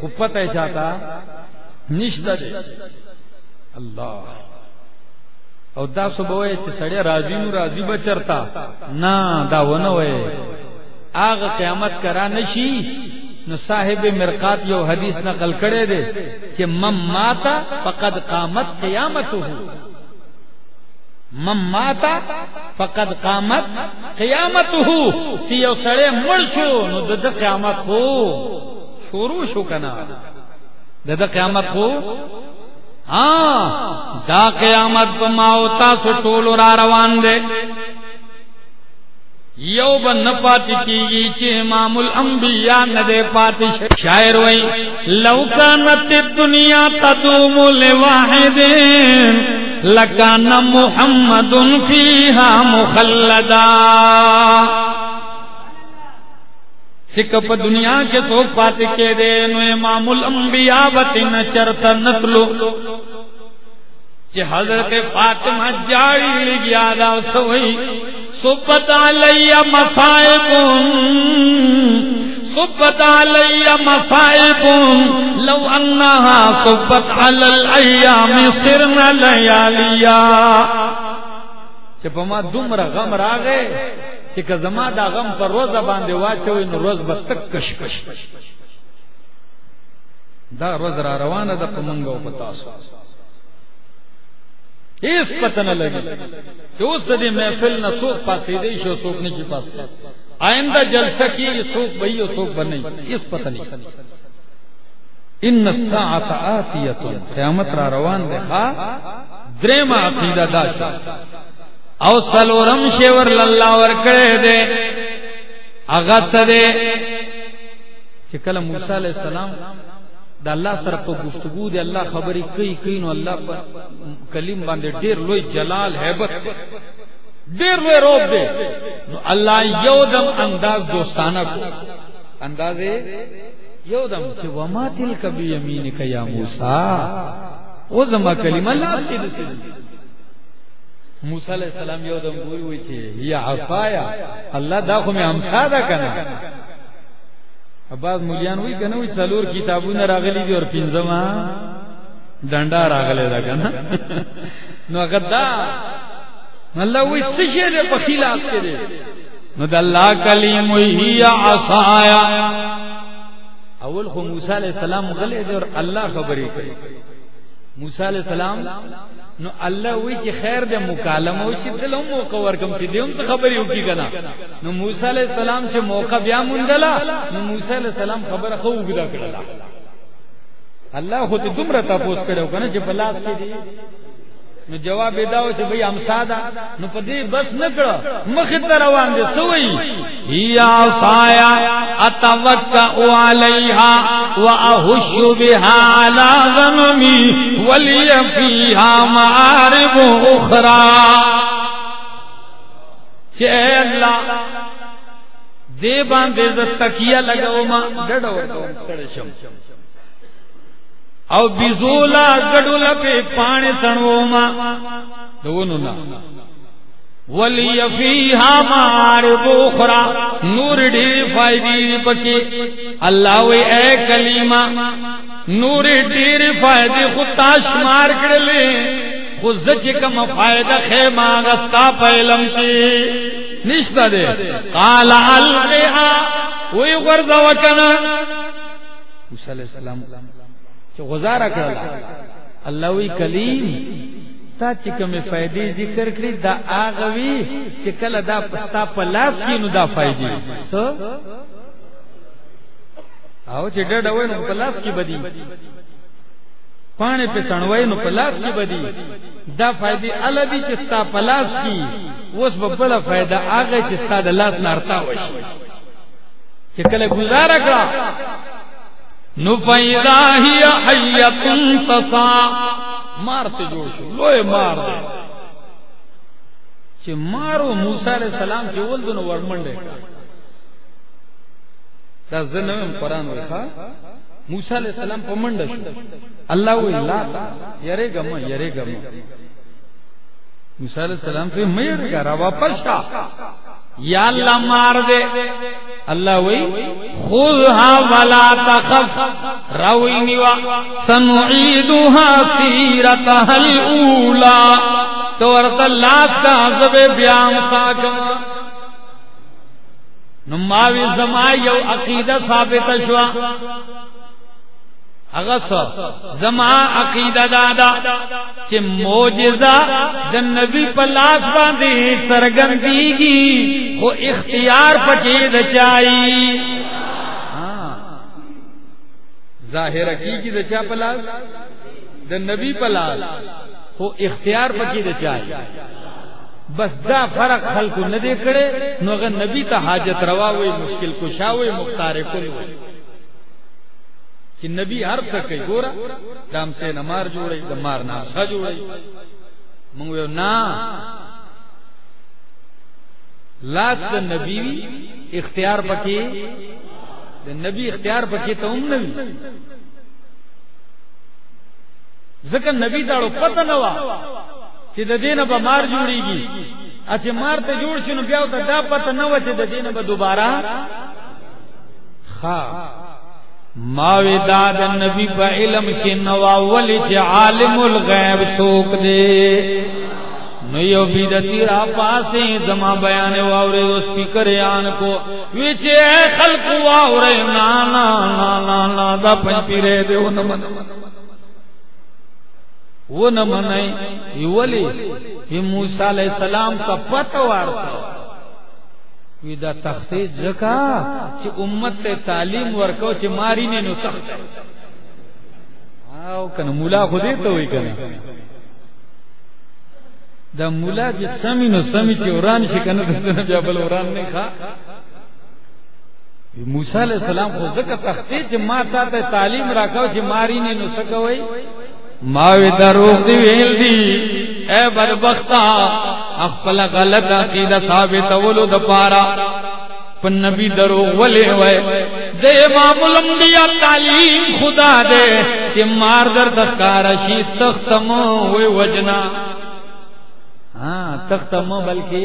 S1: خوبت ہے چاہتا. نشد دے. اللہ. او دا صبح چھ سڑے راضی نو راضی بچرتا. نا دا ونوے آغا قیامت کرا نشی. نو صاحب مرقات یو حدیث نقل کرے دے کہ مم ماتا فقد قامت قیامت ہو مم ماتا فقد قامت قیامت ہو تی یو سڑے مڑ شو، نو دد قیامت ہو شروع شو کنا دد قیامت ہو ہاں دا قیامت پا پماؤتا سو ٹولو را روان دے یو بن پاتی کی گی چی امام الانبیاء ندے پاتی شاعر وئی، لو کانت الدنیا تدوم لواحدین، لکان محمد فیہا مخلدا۔ سکپ دنیا کے تو پاتی کے دے، نو امام الانبیاء بطن چرتا نتلو۔ کہ حضرت فاطمہ جاری لگیا دا سوئی سبت علی مصائب سبت علی مصائب لو انہا سبت علی الایام سرنا لیالیا چپا ما دمرا غم را گئے چکا زما دا غم پر روزہ باندے واچوئی نو روز بستک کش کش دا روز را روانہ دا پمنگو پتاسو اس پتہ نہ لگی کہ اس دے محفل نہ سوک پاسی دے شو سوک نہیں پاس آئندہ جلسہ کی یہ سوک بھئی اور سوک بنے اس پتہ نہیں۔ ان الساعت آتیت قیامت را روان دے، خواہ درم عقیدہ دا شا او سلورم شیور للہ ورکڑے دے، اغت دے۔ چکل موسیٰ علیہ السلام دا اللہ سر په گفتگو دی اللہ خبری کئی کئی نو اللہ پر کلیم باندې ډیر لوی جلال hebat ډیر لوی روب دی. نو اللہ یو دم انداز دوستانہ کو انداز یو دم چې وما تلک بیمینک یا موسی؟ او زما کلیم اللہ سید موسی علیہ السلام یو دم وی وی چې یا عصایا اللہ دا خو می امسا دا کنه؟ بعض مولیان وی کنه وی څلور کتابونه راغلي دي او پنځما ډنډا راغله دا کنه نو غدا اللہ وی سشه په خلاف کے دے نو دا اللہ کلیم ہی عصایا. اول خو موسی علیہ السلام غلې دي اور اللہ خبری کوي. موسی علیہ السلام، نو الله وی چې خیر دې مکالمه او چې دلم موقع ورکم چې دیم څه خبرې وکي کنه نو موسی علیہ السلام چې موقع بیا مونږلا نو موسی علیہ السلام خبره خو وګدا کړه الله خو ته دومره تاسو کړو کنه چې بلاس کې دي نو جواب داو چې بھئی امسادا نو پدې بس نکړه مخ ته روان دي. سوئی یا سایا اتوکا علیها واهش بها على غنمي ولي فيها معارب اخرى چې الله دې باندې ز تکیه لګاو ما ډډو کوم ستړي شم۔ او بیزولا گڑول پہ پانی سنو ما، دونو نا۔ ولی فیہا مار بوخرا، نور ڈیر فائدی پکی۔ اللہ وی اے کلیمہ، نور ڈیر فائدی خود تاش مار کڑلے۔ خود زچی فائدہ خیمہ غستا پہلم چی نشتا دے۔ قال القیہا، وی غرد وکنا۔ موسیٰ علیہ السلام چې غزار کړل الله. وی کلیم، تا چې کومه فائدې ذکر کړې، دا هغه وی چې کله دا پستا په لاس کې نو دا فائدې سو او چې ډډ وای نو په لاس کې بدی پانی په څنوي نو په لاس کې بدی دا فائدې الوی چې ستا په لاس کې، اوس په بل فائدہ هغه چې ستا د لاس نارتا وشي چې کله گزاره کړه نفیدا ہی حیتن تسا مارتے جوڑ شو لوئے مار دے۔ چھ مارو موسیٰ علیہ السلام چھ ولدن ورمنڈے دا زنویم قرآن ہوئی خواہ۔ موسیٰ علیہ السلام پا منڈا شو۔ اللہ ہوئی لا یرے گم یرے گم موسیٰ علیہ السلام پہ میر گا، روا پشا یا اللہ مار دے۔ اللہ وی خذها ولا تخف۔ روی نیوا سنعیدها سیرتها الاولا تو ورط اللہ کا عذب بیام ساکم نماوی زمائی یو عقیدہ ثابت شوا۔ اغس زما عقیدہ دادا چې معجزہ د نبی په لاس باندې سرګندېږي خو اختیار پکې د چای ہاں، ظاهر کیږي د چا په د نبی په لاس، خو اختیار پکې د بس دا فرق خلکو نه دی کړي نو غ نبی ته حاجت روا وي مشکل کشا وي مختار کل وي کہ نبی ہر سکے گورا، دام سے نمار جوڑے، دمار ناسا جوڑے۔ منگو نا۔ لاس دا نبی اختیار پکی، دا نبی اختیار پکی تو ام نبی ذکر نبی داڑو پتہ نوا چې د دینه به مار جوړیږي اچھا مار ته جوړ شنو بیا ته دا پته نه و چې د دینه به دوباره خا۔ ماوی داد نبی پا علم کی نواولی چی عالم الغیب سوک دے۔ نیو بیدتی را پاسی زما بیان واورے اس پکر آن کو۔ ویچے اے خلق واورے نانا نانا نا دا پنج پیرے دے، وہ نمن۔ وہ نمن یہ ولی، یہ موسیٰ علیہ السلام کا پتوار سا وی دا تختی جکا چی امت تے تعلیم ورکو چی ماری نے نو تخت آو کن مولا خودی تو ہوئی کن دا مولا جی سمی نو سمی چی اوران شکن دستن بیا بل اوران نہیں خوا۔ موسیٰ علیہ السلام خود زکا تختی چی ما تا تے تعلیم رکھو چی ماری نے نو سکوئی۔ ماوی دروغ دی ویل دی۔ اے بدبختا اخپل غلط عقیدہ ثابت ولو د پارا. پن نبی درو ولے وے دے امام الانبیاء تعلیم خدا دے کہ مار در دکار شی تختم وے وجنا. ہاں تختم بلکہ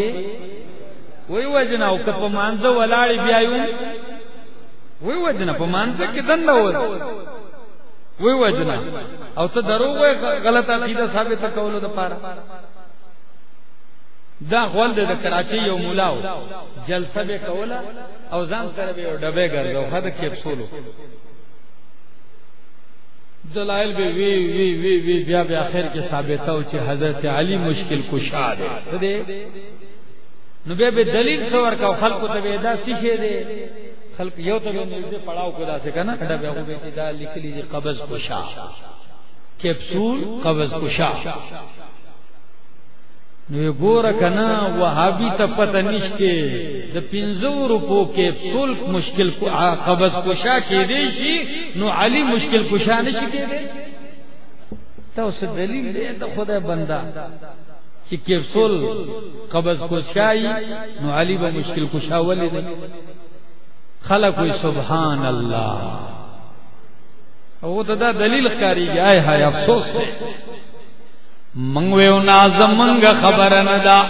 S1: وے وجنا، او کپ مانزو ولاڑی بیایو وے وجنا په مانزه کې دنه و وی وجنا او ته دروغ غلط عقیده ثابت کولو د پاره دا خپل د کراچي یو مولا جلسه به کولا او ځان سره به ډبه ګرځاو خد کیپسولو دلائل بھی وی وی وی وی، بیا بیا خیر کے ثابت ہو چھ حضرت علی مشکل کشا دے دے نو بے بے دلیل سور کا خلق تو بے دا سیکھے دے خلق یو تو بے پڑھاو کدا سے کنا اڈا بے بے دا لکھ لی قبض کشا. کیپسول قبض کشا. نو گور کنا وہابی تا پتہ نشتے دا پنزو روپو کے پول مشکل قبض کشا کے دے شی نو علی مشکل کشا نشی کے دے تا اس دلیل دے تا خدا بندہ کہ کیپسول قبض کشائی نو علی با مشکل کشا ولی دے خلق سبحان اللہ۔ وہ تو دا دلیل کاری گیا ہے افسوس ہے۔ منگویو نا زمنگ خبر ندا،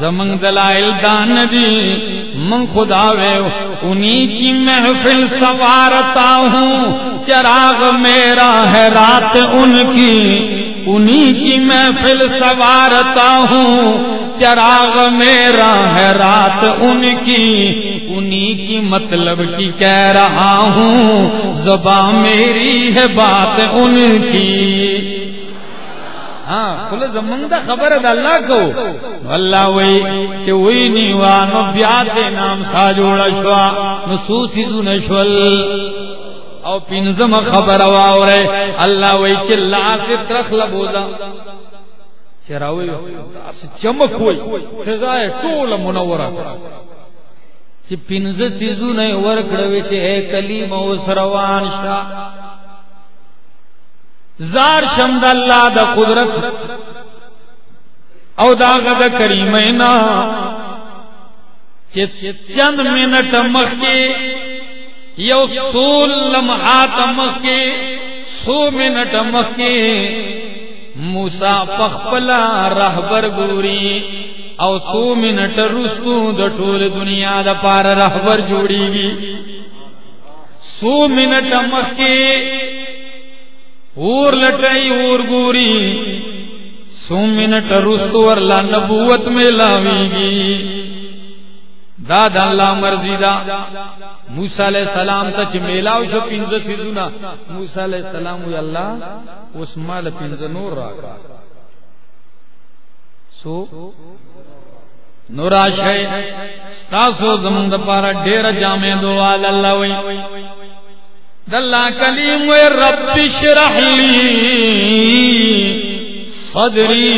S1: زمنگ دلائل دان دی من خدا ویو انہی کی محفل سوارتا ہوں۔ چراغ میرا ہے رات ان کی۔ انہی کی محفل سوارتا ہوں۔ چراغ میرا ہے رات ان کی۔ انہی کی مطلب کی کہہ رہا ہوں۔ زباں میری ہے بات ان کی۔ ہاں کل زمنگ دا خبر دا اللہ کو۔ اللہ وی کہ وی نیوانو بیاد دے نام سا جوڑا شوا نسوسی دو نشول۔ او پینزم خبر واو رہے، اللہ وی چلا سے ترخ لبودا چراوی چمک ہوئی، فضائے طول منورہ۔ چی پینز چیزو نئی ورکڑوی چی اے کلیم و سروان شاہ زار شمد اللہ دا قدرت او دا غد کریمینا. چند منٹ مخ یو سول لمحات مخ کے سو منٹ مخ کے موسا پخپلا رہبر گوری. او سو منٹ رستو دا ٹول دنیا دا پار رہبر جوڑی گی سو منٹ مخ اور لٹائی، اور گوری. سو منٹ رستو لا نبوت میں لاوی گی داد اللہ مرضی دا. موسیٰ علیہ السلام تچ میلاو شو پینز سیزونا موسیٰ علیہ السلام وی اللہ اس مال پینز نور راکا سو نورا شای ستاسو زمان دا پارا دیر جامع دو آل اللہ وی دلہ کلیم و رب شرح لی صدری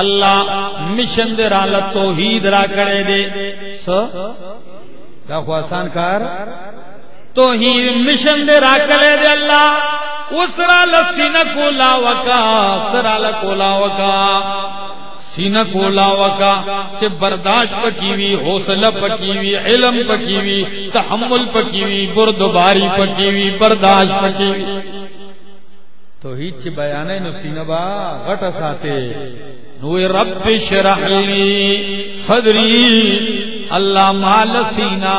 S1: اللہ مشن دے رالا توحید را کرے دے سو دا خواسان کار۔ توحید مشن دے را کرے دے اللہ اس را لسینہ کو لاوکا سرا لکو لاوکا سینہ کو لاوکا سے برداشت پکیوی، حوصلہ پکیوی، علم پکیوی، تحمل پکیوی، بردباری پکیوی، برداشت پکیوی۔ تو ہی چی بیانے نو سینہ با غٹ ساتے نوی رب شرح لی صدری، اللہ مال سینہ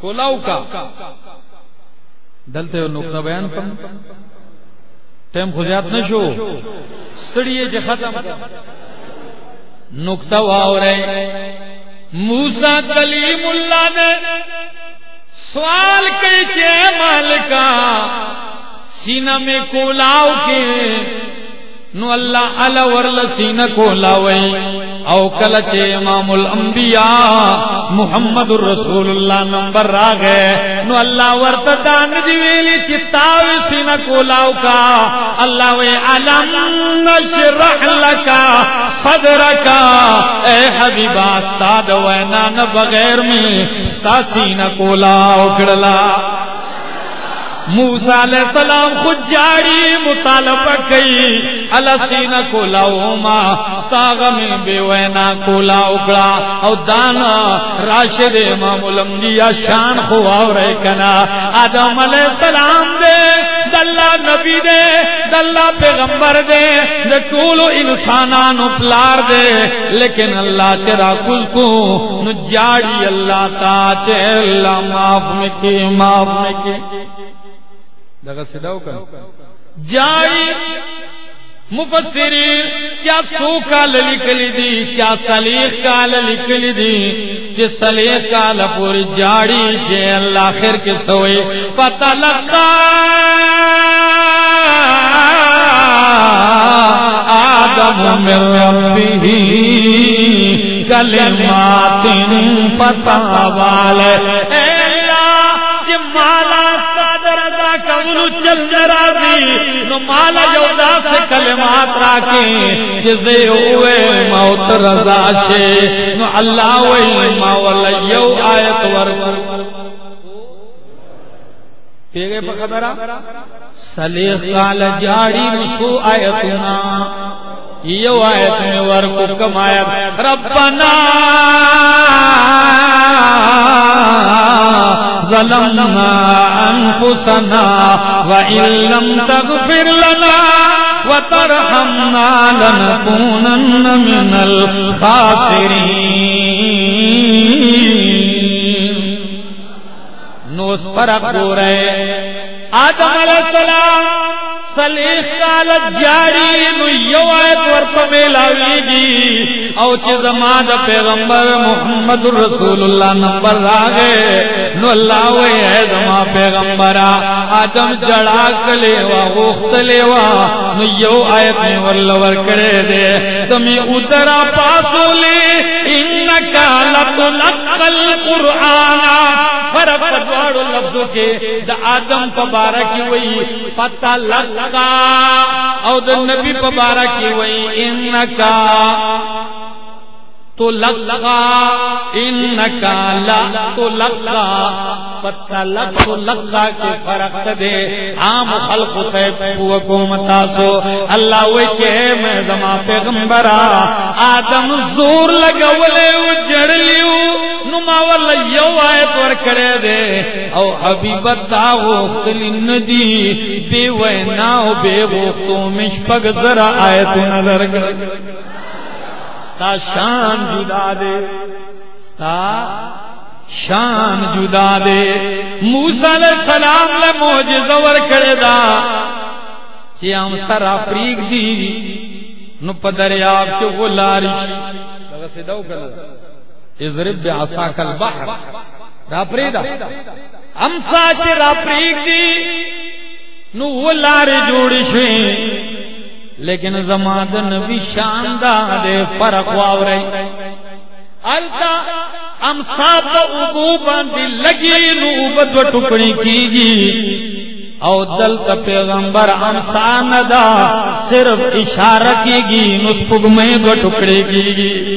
S1: کولاو کا۔ دلتے ہو نقطہ بیان پر ٹیم خزیات نشو سڑیے جے ختم۔ نقطہ واؤ رہے موسا کلیم اللہ نے سوال کے چے مالکا سینہ میں کولاو کے نو اللہ علا ورل سینہ کولاوئی او کلچ امام الانبیاء محمد الرسول اللہ نمبر را گئے نو اللہ ورت دان دی ویلی چتاوی سینہ کولاو کا۔ اللہ وی علم نشرح لکا صدرکا اے حبیبا استاد وینان بغیر میں ستا سینہ کولاو کڑلا موسا علیہ السلام خود جاری مطالبہ کئی السین کو لاؤما ساغ میں بے وینا کو لاؤگڑا او دانا راشد امام الانبیاء شان خواو رہے کنا۔ آدم علیہ السلام دے، دلہ نبی دے، دلہ پیغمبر دے دے طول انسانان پلار دے۔ لیکن اللہ چرا کل کو نو جاری اللہ تا چے اللہ معاف میں کی، معاف میں کی۔ دغه سداو کړه جاری مفسرین کیا سو کال لکلی دی، کیا سلیق کال لکلی دی چی سلیق کال پوری جاڑی جے اللہ خیر کے سوئی پتہ لگتا آدم من ربی کلمات پتہ والے۔ کولو چل نرازی نو مالا جو دا سے کلمات راکی جزے ہوئے موت رضا شے، نو اللہ وی مولا یو آیت ور۔ پیگے پا خبرہ سلیخ جاڑی آیتنا یو آیت میں ورکو کم آیت۔ ربنا۔ ظلمنا أنفسنا وإن لم تغفر لنا وترحمنا لنكونن من الخاسرين. نوس فرق ہو رہے آدم علیہ السلام سلیخ کالت جاری نو یو آیت ورپا میلاویگی او چی زمان پیغمبر محمد رسول اللہ نمبر راگے، نو اللہ وی ہے زمان پیغمبرا، آدم جڑا کلیوا غوخت لیوا نو یو آیت می میں واللور کرے دے۔ تمہیں اترا پاسو لے، انکا لطلق القرآن۔ فرق دوارو لفظو کے، دا آدم پبارکی وی پتہ لگ لگا۔ او د نبی پبارک وئی انکا تو لگا انکا لا تو لگا پتہ لگ تو لگا کے فرق دے۔ عام خلق تے حکومت سو۔ اللہ وے کہ میں زما پیغمبرا آدم زور لگولے اجڑ لیو۔ نما ول یو آیت ور کرے دے۔ او حبیب دا وختل ندی بے وینا او بے وختو مش پگ ذرا آیت نظر کر۔ تا شان جدا دے تا شان جدا دے۔ موسی علیہ السلام لے ور کرے دا چی ہم سر افریق دی، نو پدریاب کے غلارش۔ لگا البحر۔ را ہم را دی، نو جوڑی لیکن زمان نبی شاندار دے، فرق واو رہی۔ التا ام صاحب ابو باندی لگی نو ابد و ٹکڑی کی گی او دل تا پیغمبر انسان دا، صرف اشارہ کی گی نسپگ میں دو ٹکڑی کی گی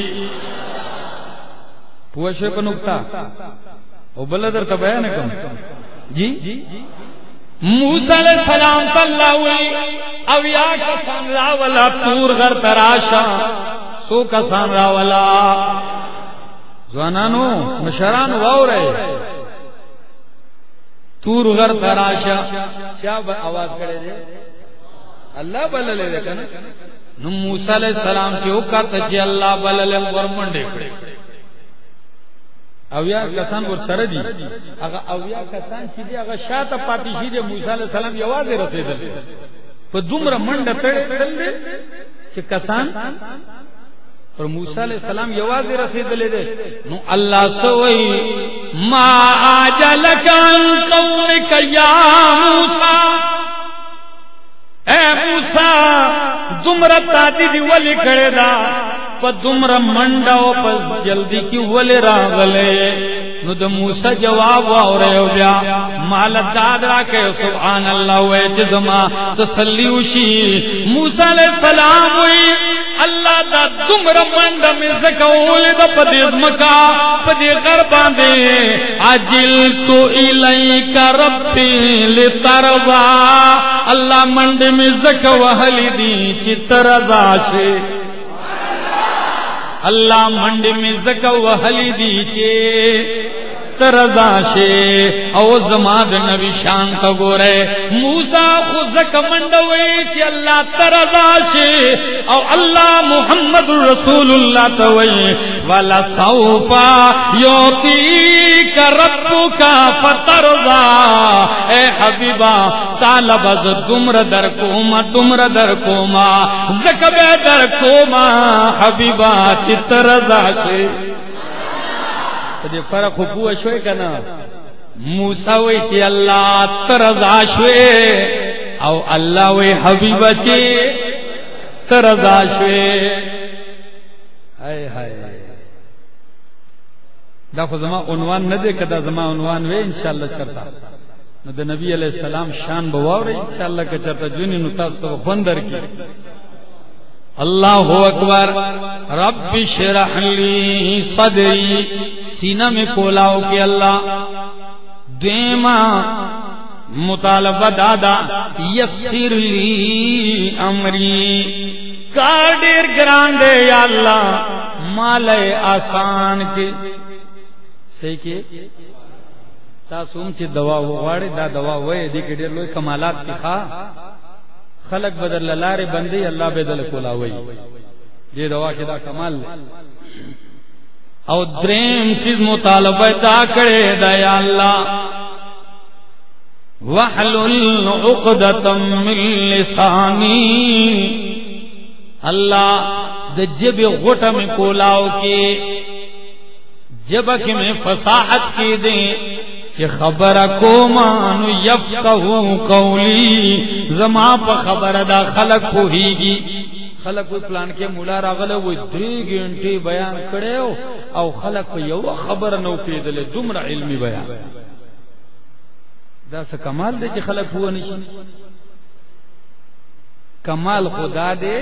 S1: پوشے پا نکتا او بلدر تا کم جی؟ موسیٰ علیہ السلام صلی اللہ ہوئی او یا کسان راولا، پور غر تراشا سو کسان راولا۔ زوانانو مشران واو رہے تور غر تراشا۔ کیا آواز کرے دے؟ اللہ بللے دے کنا۔ نو موسیٰ علیہ السلام کی اوکا تجی اللہ بللے ورمنڈے کھڑے اویا کسان ور سره دي. هغه اویا کسان چې دي، هغه شاته پاتې شي، د موسی عليه السلام یوازې رسیدل. په دومره منډه تړل دي چې کسان پر موسی علیہ السلام یوازې رسیدلې دي. نو الله سوئی ما اجلک ان قومک یا موسی. اے موسی، دومره تادی دی ولی کړه دا په دومره منډه او په جلدی کې ولې راغله نو د موسی جواب واورې بیا مال داد را سبحان الله وې چې زما تسلی وشي موسی علیہ السلام وې الله دا دومره منډه مې زکول د پدې مکا پدې غر باندې اجل تو الیک ربی لترضا۔ الله منډه مې زکوهلی دي چې ترضا شي اللہ منڈ میں زکا وحلی دیچے ترزا شے. او زماد نبی شان تا گو رہے موسیٰ خوزک زکا منڈوئے چے اللہ ترزا شے. او اللہ محمد رسول اللہ توئے والا سوپا، یوتی کرپو کا پتر اے حبیبا، طالب از دمر در کوما دمر در کوما۔ زکب در کوما، حبیبا، چتر سے فرق پوه شوي کنه موسی وی چې الله ترضا شوي او الله وی حبیب چې ترضا شوي هاي هاي دا خو زما عنوان نه دی کدا زما عنوان وې ان شاء الله چرتا نو د نبی علی السلام شان بواوري ان شاء الله که چرتا جونی نو تاسو خوندر کی اللہ اکبر. رب شرح لی صدری. سینہ میں کولاو کے اللہ دیما مطالبہ دادا یسر لی امری. کاڈیر گراندے یا اللہ مال آسان کے صحیح کے تاسوم چی دوا وغاڑی دا دوا وے دیکھ دیر لوئی کمالات کی خواہ خلق بدل لارے بندی اللہ بدل کولا وئی یہ دوا کے دا کمال او دریم سیز مطالبہ تا کرے دا یا اللہ وحلل عقدتا من لسانی اللہ دا جب غٹا میں کولاو کے جبکہ میں فصاحت کی دیں کہ خبر کو مان یب قولی، زما پا خبر دا خلق کو گی خلق کوئی پلان کے مولا راغلے وہ دری گھنٹے بیان کرے ہو، او خلق کو یو خبر نو پیدلے دمر علمی بیان۔ دا سا کمال دے کہ خلق ہوا نہیں کمال خدا دے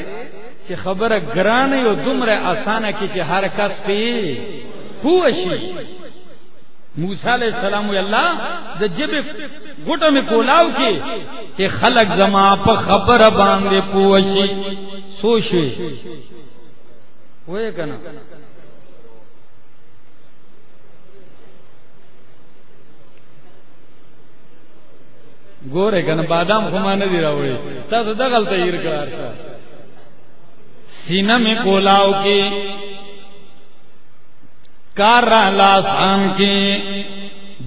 S1: کہ خبر گرانے و دمر آسانہ کی کہ ہر کس پہ ہوا شی موسی علیہ السلام اللہ د جب گٹو میں کولاو کی، کہ خلق زما په خبر باندې پوشي سوشي وې کنا گورے کنا بادام خما نه دی راوړي تاسو دغل ته یې کړار سینہ میں کولاو کی کار را لاسان کی،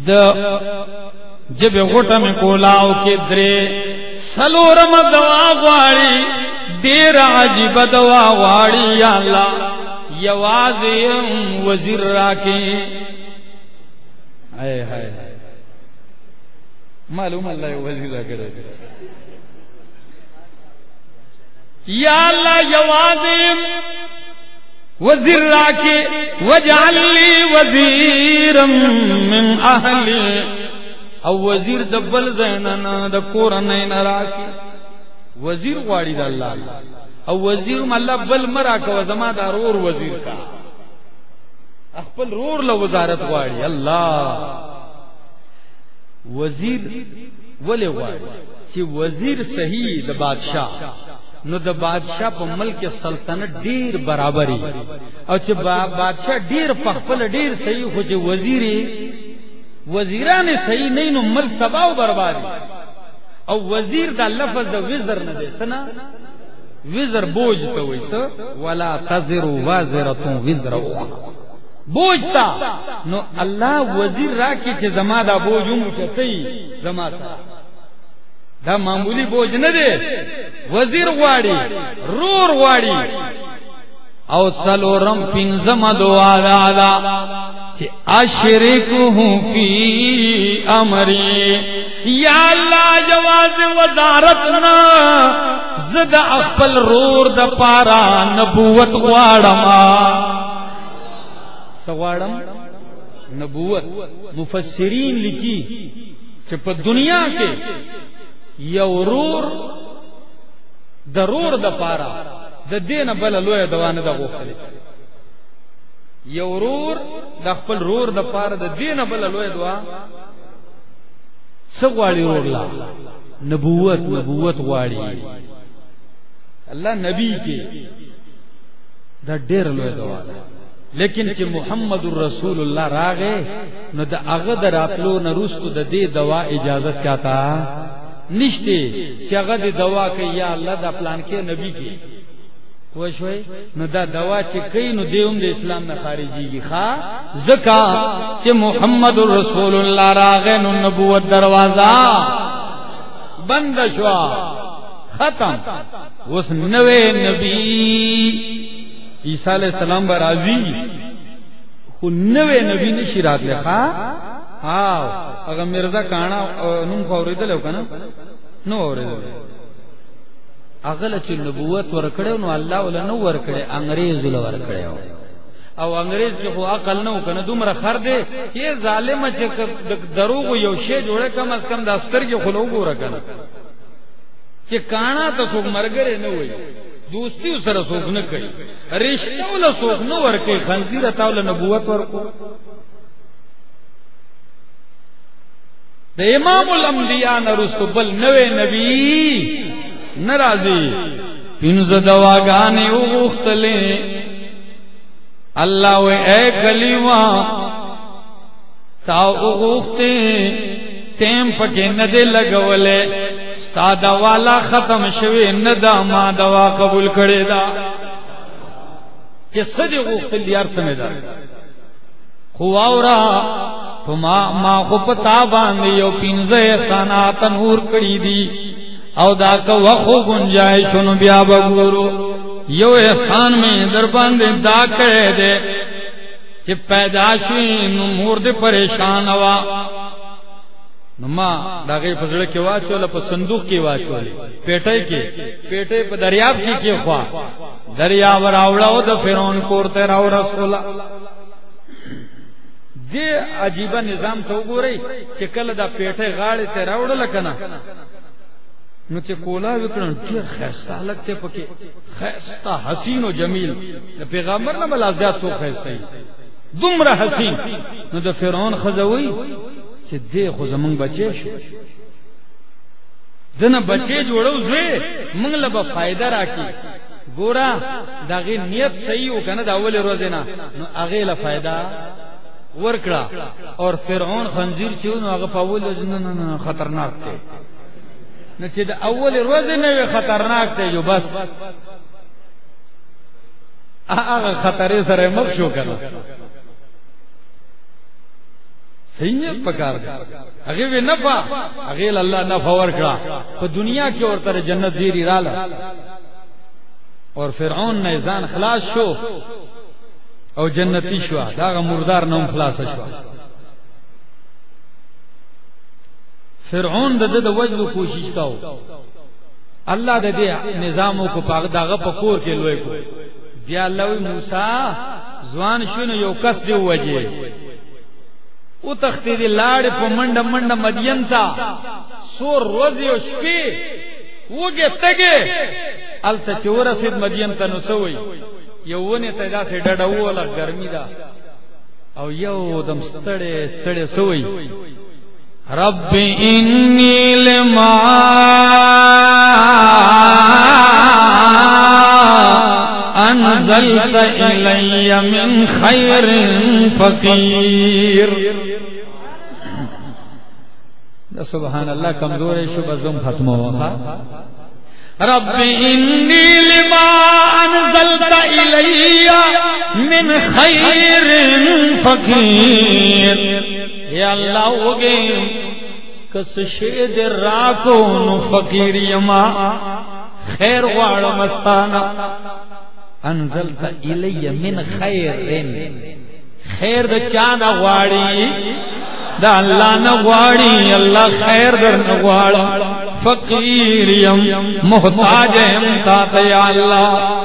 S1: د جب غټه میں کولاو کې درې سلورم دوا غواړي ډیر عجیب دوا غواړي یا الله یوازې وزیر را راکې اے ہائے معلوم اللہ وزیر را راکړي یا اللہ یوازې وزیر راکے وجعلی وزیر من اہلی. او وزیر دبل زیننا دا کورنین راکے وزیر غواړي د الله. او وزیر مله بل مرا کو زما دا رور وزیر کا. خپل رور له وزارت غواړي. الله. وزیر ولې غواړي؟ چې وزیر صحیح د بادشاہ. نو د بادشاہ په ملک سلطنت ډیر برابرۍ او چې بادشاہ ډیر پخپل ډیر صحیح، خو چې وزیری وزیران صحیح نه نو ملک تباہ او برباد او وزیر دا لفظ د وزر نه دی سنا؟ وزر بوج ته وای څه ولا تزر وازره وزر اخرى. بوج تا؟ نو الله وزیر را کی چې زما دا بوج مو چتای زما تا۔ دا معمولی بوج نه دی. وزیر غواړي، رور غواړي. او سلورم پنځم دعا دا چې اشرکه فی امری. یا الله، جواز وزارت نا زد خپل رور د پارا نبوت غواړم. سواړم نبوت. مفسرین لکی چې په دنیا کې یو رور ضرور د پارا د دین بل لوی دوانه د غوښتل یو رور د خپل رور د پارا د دین بل لوی دوا سغواړي رور لا؟ نبوت نبوت غواړي. الله نبی کې دا ډېر لوی دوا لیکن چې محمد رسول الله راغې نو د هغه دراتلو نه روستو د دې دوا اجازه چاته نشته چې د دوا کوي، یا الله دا پلان کې نبی کې. پوښوي نو دا دوا چې کین نو دیوم د اسلام نه خارجيږي ښا؟ زکا چې محمد رسول الله راغې نو نبوت دروازه بند شوا ختم. اوس نوې نبی عیسی علیہ السلام بر خو نوې نبی نشی راتله ښا؟ ہاں اگر مرزا کانا نوم خو اوریدل کنه نو اوریدل اغل چې نبوت ورکړو نو الله ولا نو ورکړي انګريز ول ورکړي او انګريز کې خو عقل نو کنه دومره خر دي چې ظالم چې دروغ یو شی جوړه کم از کم د استر کې خلو ګوره کنه چې کانا ته څوک مرګره نه وي دوستی سره څوک نه کوي رشتہ ول څوک نه ورکړي خنزیر تاول نبوت ورکو۔ د امام الانبیاء نرستو بل نوے نبی ناراضی. پینز دواگانے اوختلے اللہ و اے کلیما تا اوختے تیم پکے ندے لگولے ستا دوالا ختم شوے ندا ما دوا قبول کرے دا کہ صدی اوختل دیار سمیدہ خواورا ما ما خو پتا باندې یو پینځه سنات نور کړی دی۔ او دا کو وخو گنجائے شنو بیا بګورو یو احسان میں در باندې دا کړه دے چې پیدا شي نو مور دې پریشان وا نو ما داغه فزړه کې واچول په صندوق کې واچول پیټه کې پیټه په دریاب کې کې خوا۔ دریاب راوړاو د فرعون کور ته راو رسولا۔ دې عجیب نظام ته وګورئ، چې کله دا پیټه غاړه ته راوړل کنه نو چې کولا وکړن ډیر خسته لګته پکې. خسته حسین او جمیل. پیغمبر نه بل ازیات تو خسته دومره حسین. نو د فرعون خزوی چې دې خو زمونږ بچی شو دنه بچی جوړو زوی موږ له به فائدہ راکې ګورا دغه نیت صحیح وکنه د اول ورځې نه؟ نو هغه له فائدہ ورکړه. اور فرعون خنزیر چې نو هغه په اول نه خطرناک دی. نو چې د اول ورځ نه خطرناک دی جو بس. هغه خطرې سره مخ شو، کنه. سینت پکار دی. هغه وی نفع هغه الله نفع ورکړه. په دنیا کې ورته جنت زیری رااله. اور فرعون نے ځان خلاص شو. او جنتی شو دا مردار نوم خلاص شو فرعون د د وجلو کوشش کاو الله د دې نظامو کو پاغ داغه پکور کې لوي کو بیا الله موسی، ځوان شونه یو کس دی وجه او تختی دی لاړ په منډ منډ مدین تا سور روز او شپې وګه تګه الته چور سید مدین ته نو سوې یو ونه ته دا سه ډډه وله ګرمي دا او یو دم ستړې ستړې سوې رب انی لما انزلت الی من خیر فقیر. سبحان اللہ کمزور ہے شبہ زم ختم ہوا رب انی لما انزلت الی من خیر فقیر یا اللہ ہوگے کس شید راکو نو فقیر یما، خیر وار مستانا انزلت الی من خیر خیر دا چانا غواڑی دا اللہ نغواڑی اللہ خیر در نغواڑا فقیر یم محتاج یم تا یا اللہ۔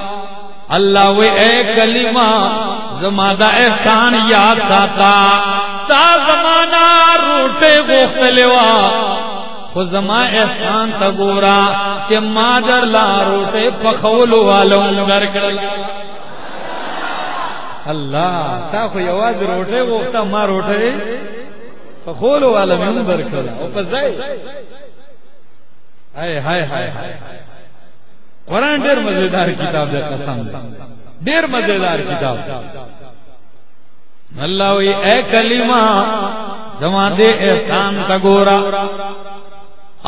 S1: اللہ وی اے کلمہ، زمادہ احسان یاد ساتا۔ تا زمانہ روٹے گوختلوا خو زما احسان تا گورا کہ مادر لا روٹے پخولو والو در کرل اللہ، تا خو یواز روٹے گوختا ما روٹے پخولو والا میں در کرل او پزائی ہائے ہائے ہائے قرآن ڈیر مزیدار کتاب دے قسم ڈیر مزیدار کتاب اللہ وی، اے کلمہ زمان دے احسان تا گورا۔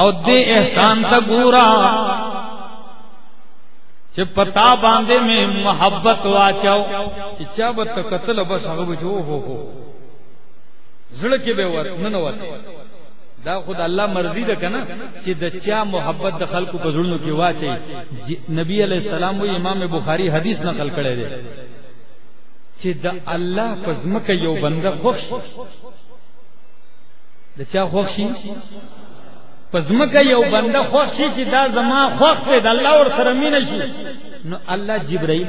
S1: او دے احسان تا گورا۔ چې پتا باندې میں محبت واچاو چې چا به قتل بس هغه بچو هو هو زړه کې به ور نه وته دا خود اللہ مرضی ده کنه چې د چا محبت د خلکو په زړونو کې واچي جی- نبی علیہ السلام او امام بخاری حدیث نقل کړی دی چې د الله پزمکه یو بنده خوښ د چا خوښ شي پزمکه یو بنده خوښ شي دا زما خوښ دی د الله اور سره مینه نو الله جبرائیل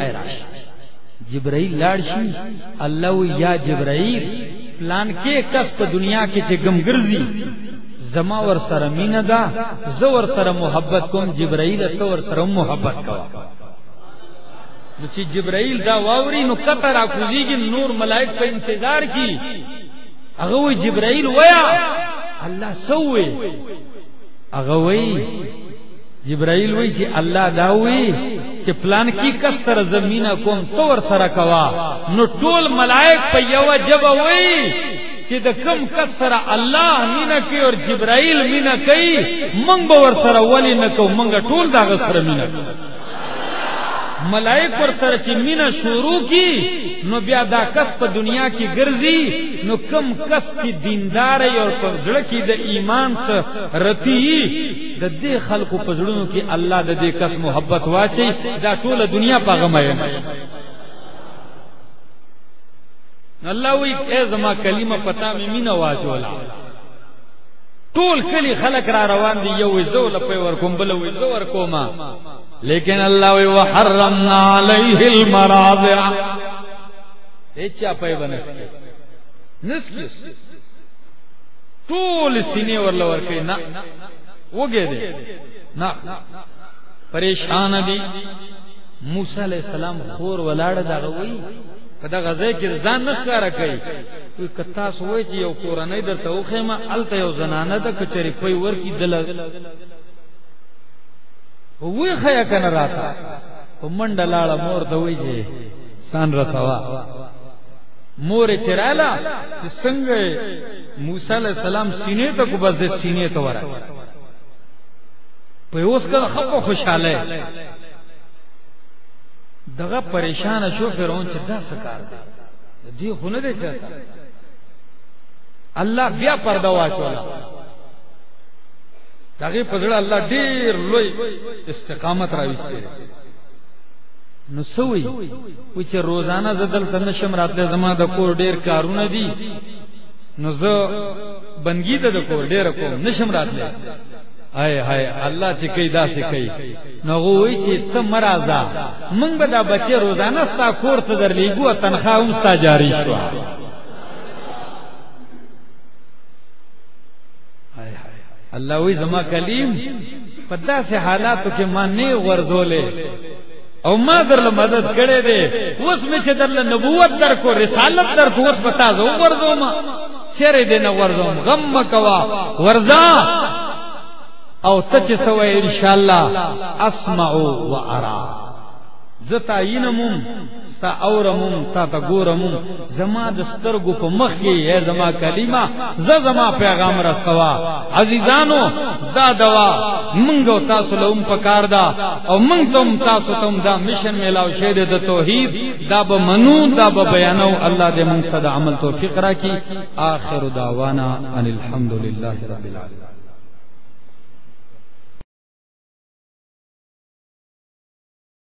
S1: اے راش جبرائیل لاړ شي یا جبرائیل پلان کې کس په دنیا کې چې گم ګرځي زما ور سره مینه دا زور سره محبت کوم، جبرائیل ته ور سره محبت کوا نو چې جبرائیل دا واوري، نو کته را کوزيږي نور ملائک په انتظار کی هغه وی جبرائیل ویا. الله سوې هغه وی جبرائیل وی چې الله دا وی چې پلان کی کثر زمینه کوم تور ور سره کوا. نو ټول ملائک په یو جب وی چې د کم کس کثر الله مینا کوي او جبرائیل مینا کوي مونږ به ور سره ولی نه کو مونږ ټول دا غسر مینا کوي ملائک پر سر چی مینا شروع کی، نو بیا دا کس پا دنیا کی گرزی، نو کم کس کی دیندار اور پر زڑ کی دا ایمان سے رتی، دا دے خلق پا زڑنو کی اللہ دا دے کس محبت واچی، دا طول دنیا پا غمائے اللہ وی، اے زما کلمہ پتا میں مینا واچولا طول کلی خلق را روان دی، یو زول پہ ورکم بلو زور کوما۔ لیکن اللہ وی وحرمنا علیہ المراضع ایچا پای بنسکی نسکی طول سینے ورلہ ورکی نا وگے دے. نا پریشان دی. موسیٰ علیہ السلام خور ولاڑ دا غوی کدا غزے کی ځان نه ښکارا کوي کوئی کتا سوې چې یو کورنۍ درته وخېما الته یو زنانه د کچري کوئی ورکی دل وی خیا کنه راتا۔ په منډه لاړه مور ته وی چې سان راتوا مور چرالا چې څنګه موسی علی السلام سینې ته کو بس سینې ته ورا۔ په اوس کله خپه خوشاله دغه پریشان شو فرعون چې دا سکار دی خونه دې چاته الله بیا پردا واچولا۔ دغه پزړه الله ډیر لوی استقامت راويسته نو سوي و چې روزانه زدل تنه شم راتله زما د کور ډیر کارونه دي. نو زه بنګی ته د کور ډیر کوم، نشم راتله هاي هاي، الله چې کوي دا څه کوي. نو وای چې ته مرزا مونږ به دا بچي روزانه ستا کور ته درلېګو تنخواه هم ستا جاری شو اللہ وی زما کلیم پدا سے حالاتو کے ماں نے ورزولے او ما در مدد کرے دے اس میں چھے در نبوت در کو رسالت در کو اس بتا دو ورزو ما شرے دے نہ ورزو غم مکوا ورزا او تچ سوے انشاءاللہ اسمعو و ارا. زتا ینمم تا اورمم تا تا گورمم زما دسترگو پا مخی ہے زما کلیمہ ز زما پیغام رسوا عزیزانو، دا دوا منگو تاسو لوم پکار دا او منگ تم تاسو تم دا مشن ملاو شید دا توحید. دا با منو، دا با بیانو. اللہ دے منگ دا عمل توفیق را کی آخر دعوانا ان الحمدللہ رب العالمين